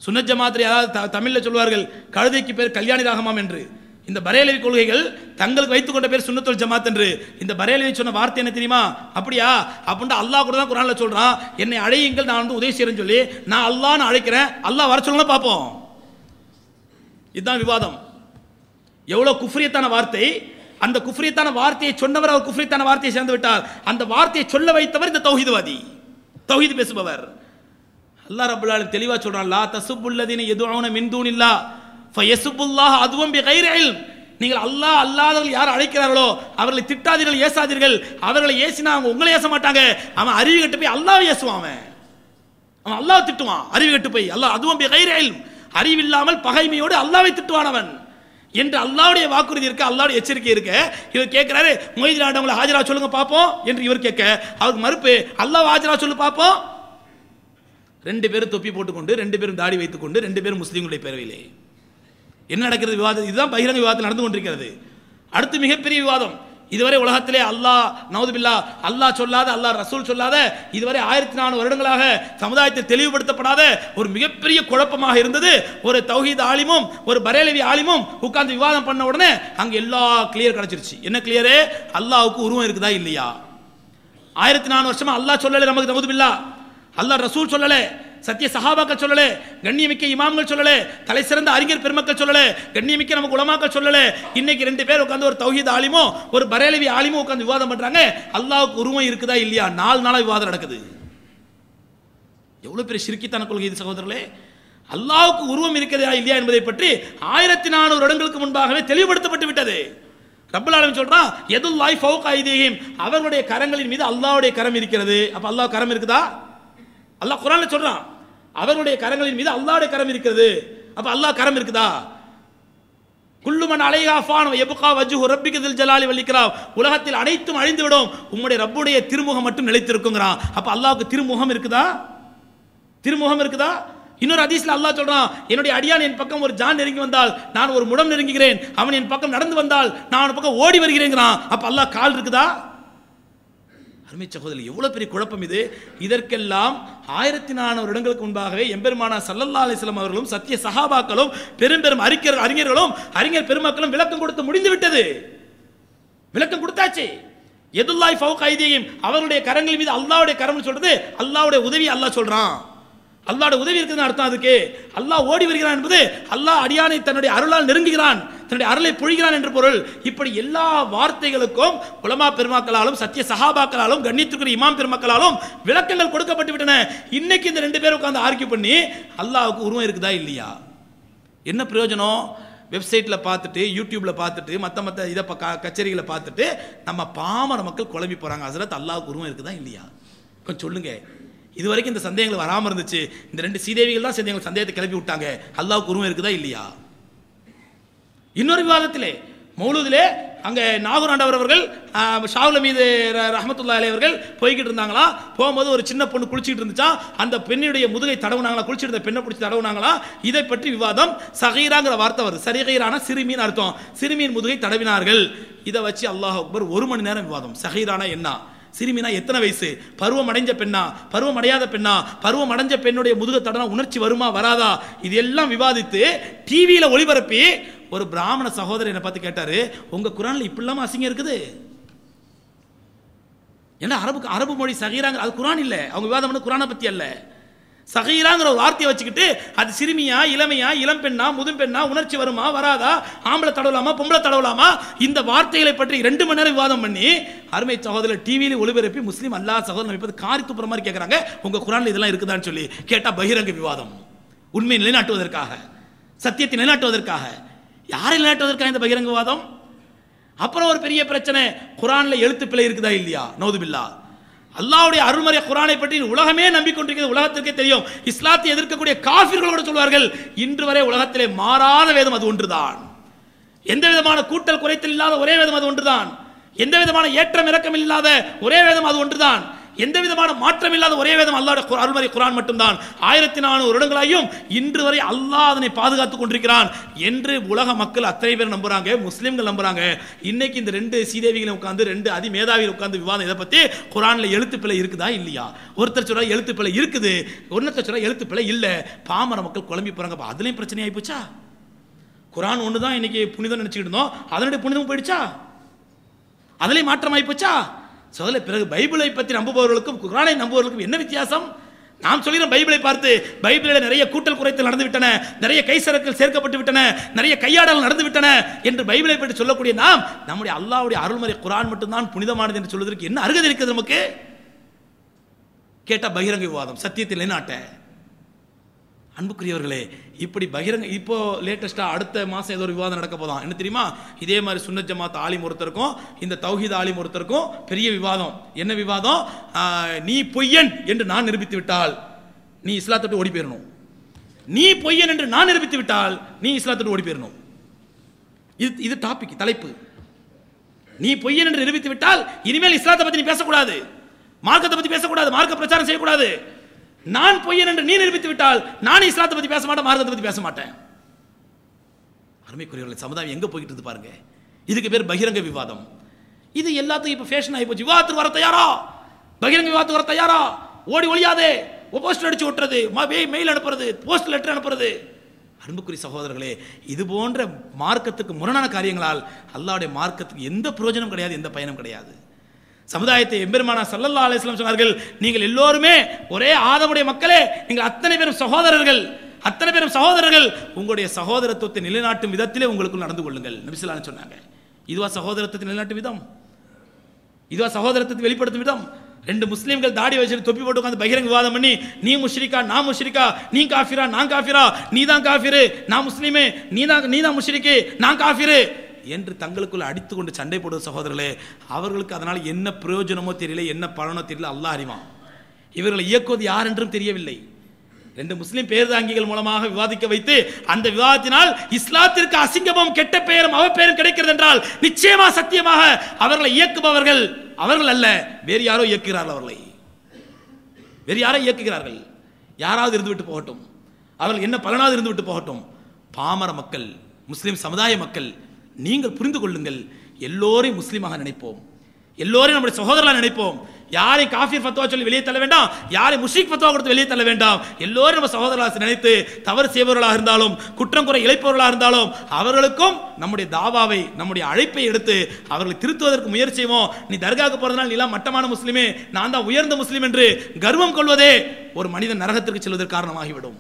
சுன்னத் ஜமாத்திரி அதாவது த- சொல்வார்கள் கழுதைக்கு பேர் கல்யாணி ராகமாம் என்று. இந்த பரேலவி கொள்கைகள் தங்களுக்கு வைத்துக் கொண்ட பேர் சுன்னத்துல் ஜமாத் என்று. இந்த பரேலவி சொன்ன வார்த்தை என்ன தெரியுமா? அப்படியா? அப்படின்ட்டு அல்லாஹ் கூட தான் குரான்ல சொல்றான் என்னை அழையுங்கள் நான் வந்து உதவி செய்யறேன்னு சொல்லி. நான் அல்லான்னு அழைக்கிறேன். அல்லாஹ் வர சொல்லணும் பார்ப்போம். இதுதான் விவாதம். எவ்வளவு குஃப்ரியத்தான வார்த்தை. அந்த குஃப்ரியத்தான வார்த்தையை சொன்னவர் அவர் குஃப்ரியத்தான வார்த்தையை சேர்ந்து விட்டார். அந்த வார்த்தையை சொல்ல வைத்தவர் இந்த தௌஹீத்வாதி. தௌஹீத் பேசுபவர். அல்லாஹ் ரபுல்லாலும் தெளிவாக சொல்கிறான் லா தசுப்புல்லதீன எதுவான மின் தூணில்லா ஃபயசுபுல்லாஹ் அதுவும் பிகைரி இல்ம் நீங்கள் அல்லாஹ் அல்லாதவர்கள் யார் அழைக்கிறார்களோ அவர்களை திட்டாதீர்கள் ஏசாதீர்கள். அவர்களை ஏசினா அவங்க உங்களை ஏச மாட்டாங்க. அவன் அறிவு கட்டு போய் அல்லாஹ் ஏசுவான் அவன். அவன் அல்லாஹ் திட்டுவான். அறிவு கட்டு போய். அல்லாஹ் அதுவும் பிகைரி இல்ம். அறிவில்லாமல் பகைமையோடு அல்லாவை திட்டுவான் அவன். என்று அல்லாவுடைய வாக்குறுதி இருக்க அல்லாவுடைய எச்சரிக்கை இருக்க. இவர் கேட்கிறாரு மொய்தி ஆண்டவங்களை ஹாஜரா சொல்லுங்க பார்ப்போம் என்று இவர் கேட்க அவருக்கு மறுப்பு அல்லாஹ் ஹாஜரா சொல்லு பார்ப்போம் ரெண்டு பேரும் தொப்பி போட்டுக்கொண்டு ரெண்டு பேரும் தாடி வைத்துக்கொண்டு ரெண்டு பேரும் முஸ்லீம்களுடைய பேரவையிலே என்ன நடக்கிறது விவாதம்? இதுதான் பகிரங்க விவாதம் நடந்து கொண்டிருக்கிறது. அடுத்து மிகப்பெரிய விவாதம். இதுவரை உலகத்திலே அல்லாஹ் நவதுபில்லா அல்லாஹ் சொல்லாத அல்லாஹ் ரசூல் சொல்லாத இதுவரை ஆயிரத்தி நானூறு வருடங்களாக சமுதாயத்தில் தெளிவுபடுத்தப்படாத ஒரு மிகப்பெரிய குழப்பமாக இருந்தது. ஒரு தௌஹீத் ஆலிமும் ஒரு பரேலவி ஆலிமும் உட்கார்ந்து விவாதம் பண்ண உடனே அங்கே எல்லா கிளியர் கிடைச்சிருச்சு. என்ன கிளியரு அல்லாஹுக்கு உருவம் இருக்குதா இல்லையா? ஆயிரத்தி நானூறு வருஷமா அல்லாஹ் சொல்லலை நமக்கு நவதுபில்லா அல்லாஹ் ரசூல் சொல்லலை. சத்திய சஹாபாக்கள் சொல்லல கண்ணியமிக்க இமாம்கள் சொல்லல தலை சிறந்த அறிஞர் பெருமக்கள் சொல்லல கண்ணியமிக்க நமக்கு உலமாக்கள் சொல்லல. இன்னைக்கு ரெண்டு பேர் உட்காந்து ஒரு தௌஹீத் ஆலிமோ ஒரு பரேலவி ஆலிமோ உட்காந்து விவாதம் பண்றாங்க. அல்லாவுக்கு உருவம் இருக்குதா இல்லையா? நாலு நாளா விவாதம் நடக்குது. எவ்வளவு பெரிய சிறுக்கித்தான கொள்கை இது சகோதரர்களே. அல்லாவுக்கு உருவம் இருக்கிறதா இல்லையா என்பதை பற்றி ஆயிரத்தி நானூறு வருடங்களுக்கு முன்பாகவே தெளிவுபடுத்தப்பட்டு விட்டது. ரப்பல் ஆலமீன் சொல்றான் எதுல்லாய் லைஃப் ஐதீஹிம்? அவர்களுடைய கரங்களின் மீது அல்லாஹ்வுடைய கரம் இருக்கிறது. அப்ப அல்லாஹ் கரம் இருக்குதா? அல்லாஹ் குரான்ல சொல்றான் அவருடைய கரங்களின் மீது அல்லாஹ்வுடைய கரம் இருக்கிறது. அப்ப அல்லாஹ் கரம் இருக்குதா? குல்லுமன் அலைஹா ஃபான் எபுகா வஜ்ஹு ரப்பிக தில் ஜலாலி வல்லிக்ராம் உலகத்தில் அனைத்தும் அழிந்து விடும் உம்முடைய ரப்புடைய திருமுகம் மட்டும் நிலைத்திருக்குங்கிறான். அப்ப அல்லாவுக்கு திருமுகம் இருக்குதா? திருமுகம் இருக்குதா? இன்னொரு அதிசல அல்லாஹ் சொல்றான் என்னுடைய அடியான் என் பக்கம் ஒரு ஜான் நெருங்கி வந்தால் நான் ஒரு முடம் நெருங்குகிறேன். அவன் என் பக்கம் நடந்து வந்தால் நான் அவன் பக்கம் ஓடி வருகிறேங்கிறான். அப்ப அல்லாஹ் கால் இருக்குதா? அருமை சகோதரி எவ்வளோ பெரிய குழப்பம் இது. இதற்கெல்லாம் ஆயிரத்தி நானூறு இடங்களுக்கு முன்பாகவே எம்பெருமானா சல்லல்லா அலிஸ்லாம் அவர்களும் சத்திய சகாபாக்களும் பெரும் பெரும் அறிஞர் அறிஞர்களும் அறிஞர் பெருமக்களும் விளக்கம் கொடுத்து முடிந்து விட்டது. விளக்கம் கொடுத்தாச்சு. எதுல்லாய் ஃபவுக் ஐதீகம் அவருடைய கரங்கள் மீது அல்லாவுடைய கரம்னு சொல்றது அல்லாவுடைய உதவி அல்லாஹ் சொல்றான். அல்லாட உதவி இருக்குதுன்னு அர்த்தம் அதுக்கு. அல்லாஹ் ஓடி வருகிறான் என்பது அல்லாஹ் அடியானை தன்னுடைய அருளால் நெருங்குகிறான் தன்னுடைய அருளை பொழிகிறான் என்று பொருள். இப்படி எல்லா வார்த்தைகளுக்கும் குலமா பெருமாக்களாலும் சத்திய சஹாபாக்களாலும் கண்ணியத்துக்குரிய இமாம் பெருமக்களாலும் விளக்கங்கள் கொடுக்கப்பட்டு விட்டன. இன்னைக்கு இந்த ரெண்டு பேரும் உட்காந்து ஆர்கியூ பண்ணி அல்லாவுக்கு உருவம் இருக்குதா இல்லையா? என்ன பிரயோஜனம்? வெப்சைட்டில் பார்த்துட்டு யூடியூப்பில் பார்த்துட்டு மற்ற மற்ற இதை கச்சேரிகளை பார்த்துட்டு நம்ம பாமர மக்கள் குழம்பி போகிறாங்க ஹசரத் அல்லாவுக்கு உருவம் இருக்குதா இல்லையா? கொஞ்சம் சொல்லுங்கள் இது வரைக்கும் இந்த சந்தேகங்கள் வராமல் இருந்துச்சு. இந்த ரெண்டு சீதேவிகள் தான் சந்தேகங்கள் சந்தேகத்தை கிளப்பி விட்டாங்க. அல்லாஹ்வுக்கு உருவம் இருக்குதா இல்லையா? இன்னொரு விவாதத்திலே மௌலூதிலே அங்கே நாகூர் ஆண்டவர் அவர்கள் ஷாவுல மீது ர- ரஹ்மத்துல்லாஹி அவர்கள் போய்கிட்டு இருந்தாங்களா? போகும்போது ஒரு சின்ன பொண்ணு குளிச்சுட்டு இருந்துச்சா? அந்த பெண்ணுடைய முதுகை தடவுனாங்களா? குளிச்சுட்டு இருந்த பெண்ணை பிடிச்சி தடவுனாங்களா? இதை பற்றி விவாதம். சகீராங்கிற வார்த்தை வருது. சரிகீரான சிறுமின்னு அர்த்தம். சிறுமியின் முதுகை தடவினார்கள். இதை வச்சு அல்லாஹ் அக்பர் ஒரு மணி நேரம் விவாதம். சகீரானா என்ன? சிறுமினா எத்தனை வயசு? பருவம் அடைஞ்ச பெண்ணா? பருவம் அடையாத பெண்ணா? பருவம் அடைஞ்ச பெண்ணுடைய முதுக தடனா உணர்ச்சி வருமா வராதா? இது எல்லாம் விவாதித்து டிவியில் ஒளிபரப்பி ஒரு பிராமண சகோதரர் என்னை பார்த்து கேட்டார் உங்கள் குரானில் இப்படிலாமா அசிங்கம் இருக்குது? ஏன்னா அரபு அரபு மொழி சகீராங்க அது குரான் இல்லை. அவங்க விவாதம் பண்ண குரானை பற்றி அல்ல. சகீராங்கிற ஒரு வார்த்தையை வச்சுக்கிட்டு அது சிறுமியா இளமையா இளம் பெண்ணா முதும் பெண்ணா உணர்ச்சி வருமா வராதா ஆம்பளை தடவலாமா பொம்பளை தடவலாமா இந்த வார்த்தைகளை பற்றி ரெண்டு மணி நேரம் விவாதம் பண்ணி அருமை சகோதரர் டிவியில் ஒளிபரப்பி முஸ்லீம் அல்லா சகோதரன் இப்போது காரி துப்புற மாதிரி கேட்குறாங்க உங்கள் குரானில் இதெல்லாம் இருக்குதான்னு சொல்லி கேட்டால் பகிரங்க விவாதம். உண்மையை நிலைநாட்டுவதற்காக சத்தியத்தை நிலைநாட்டுவதற்காக. யாரை நிலைநாட்டுவதற்காக இந்த பகிரங்க விவாதம்? அப்புறம் ஒரு பெரிய பிரச்சனை குரானில் எழுத்துப்பிழை இருக்குதா இல்லையா? நோதுபில்லா. அல்லாவுடைய அருள்மறை குரானை பற்றி உலகமே நம்பிக்கொண்டிருக்கிறது. உலகத்திற்கே தெரியும். இஸ்லாத்தை எதிர்க்கக்கூடிய காஃபிர்கள் சொல்வார்கள் இன்று வரை உலகத்திலே மாறாத வேதம் அது ஒன்றுதான். எந்த விதமான கூட்டல் குறைத்தல் இல்லாத ஒரே வேதம் அது ஒன்றுதான். எந்த விதமான ஏற்றம் இறக்கம் இல்லாத ஒரே வேதம் அது ஒன்றுதான். எந்த விதமான மாற்றம் இல்லாத ஒரே வேதம் அல்லாஹ்வுடைய அருள்மறை குரான் மட்டும்தான். ஆயிரத்தி நானூறு வருடங்களாயும் இன்று வரை அல்லாஹ் அதனை பாதுகாத்துக் கொண்டிருக்கிறான் என்று உலக மக்கள் அத்தனை பேர் நம்புறாங்க முஸ்லீம்கள் நம்புறாங்க. இன்னைக்கு இந்த ரெண்டு சீதேவிகளை உட்கார்ந்து ரெண்டு அதி மேதாவிகள் உட்கார்ந்து விவாதம் இதை பத்தி குரான்ல எழுத்துப்பிழை இருக்குதா இல்லையா? ஒருத்தர் சொல்றா எழுத்துப்பிழை இருக்குது ஒருத்தர் சொல்றா எழுத்துப்பிழை இல்லை. பாமர மக்கள் குழம்பி போறாங்க. அதுலேயும் அதுலயும் பிரச்சனை ஆகி போச்சா குரான் ஒன்று தான் இன்னைக்கு புனிதம் நினச்சிக்கிட்டு இருந்தோம். அதனுடைய புனிதம் போயிடுச்சா? அதுலேயும் மாற்றம் ஆகி போச்சா சோதனை பிறகு பைபிளை பற்றி நம்புபவர்களுக்கும் குரானை நம்புவர்களுக்கும் என்ன வித்தியாசம்? நாம் சொல்கிறோம் பைபிளை பார்த்து பைபிளில் நிறைய கூட்டல் குறைத்தல் நடந்து விட்டன நிறைய கைசரக்கள் சேர்க்கப்பட்டு விட்டன நிறைய கையாடல் நடந்து விட்டன என்று பைபிளை பற்றி சொல்லக்கூடிய நாம் நம்முடைய அல்லாவுடைய அருள்மறை குரான் மட்டும்தான் புனிதமானது என்று சொல்வதற்கு என்ன அருகதை இருக்குது நமக்கு? கேட்டால் பகிரங்க விவாதம் சத்தியத்தில் நாட்டை அன்புக்குரியவர்களே இப்படி பகிரங்க இப்போ லேட்டஸ்ட்டாக அடுத்த மாதம் ஏதோ ஒரு விவாதம் நடக்க போதான். என்ன தெரியுமா? இதே மாதிரி சுன்னத் ஜமாத் ஆலிம் ஒருத்தருக்கும் இந்த தௌஹீத் ஆலிம் ஒருத்தருக்கும் பெரிய விவாதம். என்ன விவாதம்? நீ பொய்யன் என்று நான் நிரூபித்து விட்டால் நீ இஸ்லாத்தோட்டு ஓடி போயிடணும் நீ பொய்யன் என்று நான் நிரூபித்து விட்டால் நீ இஸ்லாத்தோட்டு ஓடி போயிடணும் இது இது டாபிக் தலைப்பு. நீ பொய்யன் என்று நிரூபித்து விட்டால் இனிமேல் இஸ்லாத்தை பற்றி நீ பேசக்கூடாது. மார்க்கத்தை பற்றி பேசக்கூடாது. மார்க்க பிரச்சாரம் செய்யக்கூடாது. நான் பொய்யன் என்று நீ நிரூபித்து விட்டால் நான் இஸ்லாத்தை பத்தி பேச மாட்டேன் மார்க்கத்தை பத்தி பேச மாட்டேன். அருமைக்குரியவர்களை சமுதாயம் எங்க போய்கிட்டு இருந்து பாருங்க. இதுக்கு பேர் பகிரங்க விவாதம். இது எல்லாத்துக்கும் இப்ப ஃபேஷன் ஆகி போச்சு. விவாதத்துக்கு வர தயாரா? பகிரங்க விவாதத்துக்கு வர தயாரா? ஓடி ஒழியாதே போஸ்டர் அடிச்சு ஓட்டுறது மெயில் அனுப்புறது. போஸ்ட் லெட்டர் அனுப்புறது. அன்புக்குரிய சகோதரர்களே இது போன்ற மார்க்கத்துக்கு முரணான காரியங்களால் அல்லாவுடைய மார்க்கத்துக்கு எந்த பிரயோஜனம் கிடையாது எந்த பயனும் கிடையாது. சமுதாயத்தை எம்பெருமானா சல்லல்லா அலிஸ்லாம் சொன்னார்கள் நீங்கள் எல்லோருமே ஒரே ஆதமுடைய மக்களே நீங்கள் அத்தனை பேரும் சகோதரர்கள் அத்தனை பேரும் சகோதரர்கள் உங்களுடைய சகோதரத்துவத்தை நிலைநாட்டும் விதத்திலே உங்களுக்குள் நடந்து கொள்ளுங்கள். நபிசிலான்னு சொன்னாங்க. இதுவா சகோதரத்துவத்தை நிலைநாட்டும் விதம்? இதுவா சகோதரத்துவத்தை வெளிப்படுத்தும் விதம்? ரெண்டு முஸ்லீம்கள் தாடி வச்சுட்டு தொப்பி போட்டு உட்காந்து பகிரங்க விவாதம் பண்ணி நீ முஷ்ரிக்கா நான் முஷ்ரிக்கா நீ காஃபிரா நான் காஃபிரா நீ தான் காஃபிரு நான் முஸ்லீமே நீ தான் நீ தான் முஷ்ரிக்கு நான் காஃபிரு. என்று தங்களுக்குள்ள அடித்து கொண்டு சண்டை போடுற சகோதரர்களே அவர்களுக்கு அதனால் என்ன பிரயோஜனமோ தெரியல என்ன பலனோ தெரியல அல்லாஹ் அறிவான். இவர்களை இயக்குவது யார் என்றும் தெரியவில்லை. ரெண்டு முஸ்லீம் பேர்தாங்கிகள் மூலமாக விவாதிக்க வைத்து அந்த விவாதத்தினால் இஸ்லாத்திற்கு அசிங்கமும் கெட்ட பெயரும் அவப்பெயரும் கிடைக்கிறது என்றால் நிச்சயமா சத்தியமாக அவர்களை இயக்குபவர்கள் அவர்கள் அல்ல. வேறு யாரோ இயக்குகிறார்கள் அவர்களை. வேறு யாரோ இயக்குகிறார்கள்? யாராவது இருந்துவிட்டு போகட்டும். அவர்கள் என்ன பலனாவது இருந்து விட்டு போகட்டும். பாமர மக்கள் முஸ்லீம் சமுதாய மக்கள் நீங்கள் புரிந்து கொள்ளுங்கள் எல்லோரையும் முஸ்லீமாக நினைப்போம். எல்லோரையும் நம்முடைய சகோதரர்களாக நினைப்போம். யாரை காஃபீர் ஃபத்வா சொல்லி வெளியே தள்ள வேண்டாம் யாரையும் முஷிக் ஃபத்வா கொடுத்து வெளியே தள்ள வேண்டாம். எல்லோரும் நம்ம சகோதரர்களாக நினைத்து தவறு செய்பவர்களாக இருந்தாலும் குற்றம் குறை இழைப்பவர்களாக இருந்தாலும் அவர்களுக்கும் நம்முடைய தாவாவை நம்முடைய அழைப்பை எடுத்து அவர்களை திருத்துவதற்கு முயற்சி செய்வோம். நீ தர்காவுக்கு போகிறதுனால நீலாம் மட்டமான முஸ்லீமே நான் தான் உயர்ந்த முஸ்லீம் என்று கர்வம் கொள்வதே ஒரு மனிதன் நரகத்திற்கு செல்வதற்கு காரணமாகிவிடும்.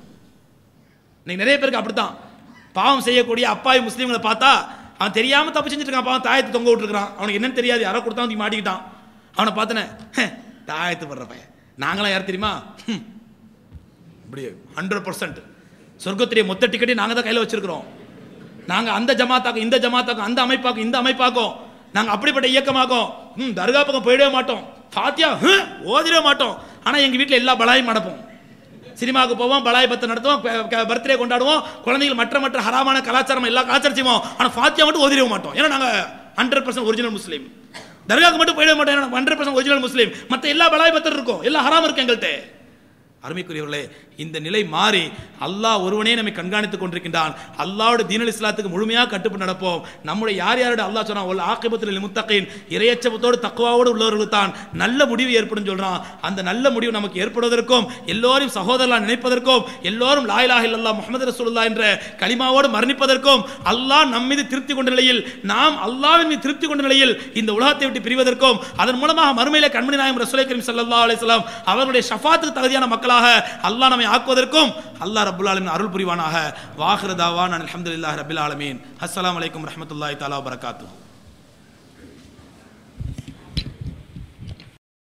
இன்னைக்கு நிறைய பேருக்கு அப்படித்தான். பாவம் செய்யக்கூடிய அப்பாவி முஸ்லீம்களை பார்த்தா அவன் தெரியாம தப்பு செஞ்சுட்டு இருக்கான். பாவம் தாயத்தை தொங்க விட்டுருக்கான் அவனுக்கு என்னன்னு தெரியாது. யாரோ கொடுத்தா வந்து மாட்டிக்கிட்டான். அவனை பார்த்தனே தாயத்து படுற பையன். நாங்களாம் யார் தெரியுமா? இப்படி ஹண்ட்ரட் பர்சன்ட் சொர்க்கத்துடைய மொத்த டிக்கெட்டையும் நாங்கள் தான் கையில் வச்சிருக்கிறோம். நாங்கள் அந்த ஜமாத்தாக்கும் இந்த ஜமாத்தாக்கும் அந்த அமைப்பாக்கும் இந்த அமைப்பாக்கும் நாங்கள் அப்படிப்பட்ட இயக்கமாகும் ம் தர்கா பக்கம் போயிடவே மாட்டோம். ஃபாத்தியா ஓதிடவே மாட்டோம். ஆனால் எங்கள் வீட்டில் எல்லா பலாயும் மடப்போம் சினிமாவுக்கு போவோம் பலாய் பத்தை நடத்துவோம் பர்த்டே கொண்டாடுவோம். குழந்தைகள் மற்ற மற்ற ஹராமான கலாச்சாரம் எல்லா கலாச்சாரம் செய்வோம். ஆனால் ஃபாத்தியா மட்டும் ஓதிடவே மாட்டோம். ஏன்னா நாங்கள் ஹண்ட்ரட் பர்சன்ட் ஒரிஜினல் முஸ்லீம். தர்காவுக்கு மட்டும் போயிட மாட்டோம். ஹண்ட்ரட் பர்சன்ட் ஒரிஜினல் முஸ்லீம். மற்ற எல்லா பலாய் இருக்கும். எல்லா ஹராம் இருக்கு எங்கள்கிட்ட அருமைக்குரியவர்களே இந்த நிலை மாறி அல்லாஹ் ஒருவனே நம்மை கண்காணித்துக் கொண்டிருக்கின்றான். அல்லாவோட தீனல் இஸ்லாத்துக்கு முழுமையாக கட்டுப்பட்டு நடப்போம். நம்முடைய யார் யாரோட அல்லாஹ் சொன்னான் உள்ள ஆக்கிபத்தில் முத்தகையின் இறையச்சபத்தோடு தக்குவாவோடு உள்ளவர்களுக்கு தான். நல்ல முடிவு ஏற்படும் சொல்றான். அந்த நல்ல முடிவு நமக்கு ஏற்படுவதற்கும் எல்லோரும் சகோதரலாம் நினைப்பதற்கும் எல்லோரும் லாயிலாக இல்லல்லா முகமது ரசூல்லா என்ற களிமாவோடு மரணிப்பதற்கும் அல்லாஹ் நம் மீது திருப்தி கொண்ட நிலையில் நாம் அல்லாவின் மீது திருப்தி கொண்ட நிலையில் இந்த உலகத்தை விட்டு பிரிவதற்கும் அதன் மூலமாக மறுமையில கண்மணி நாயம் ரசூலை கரீம் சல்லா அலிஸ்லாம் அவருடைய ஷஃபாத்துக்கு தகுதியான மக்களாக அல்லாஹ் நம்மை ஆக்குவதற்கும் அல்லாஹ் ரபுல் ஆலமின் அருள் புரிவானாக. வாஹிர தாவான் அல்ஹம்துலில்லாஹி ரப்பில் ஆலமீன். அஸ்லாம் வலைக்கம் வரஹ்மத்துல்லாஹி தாலா வரகாத்து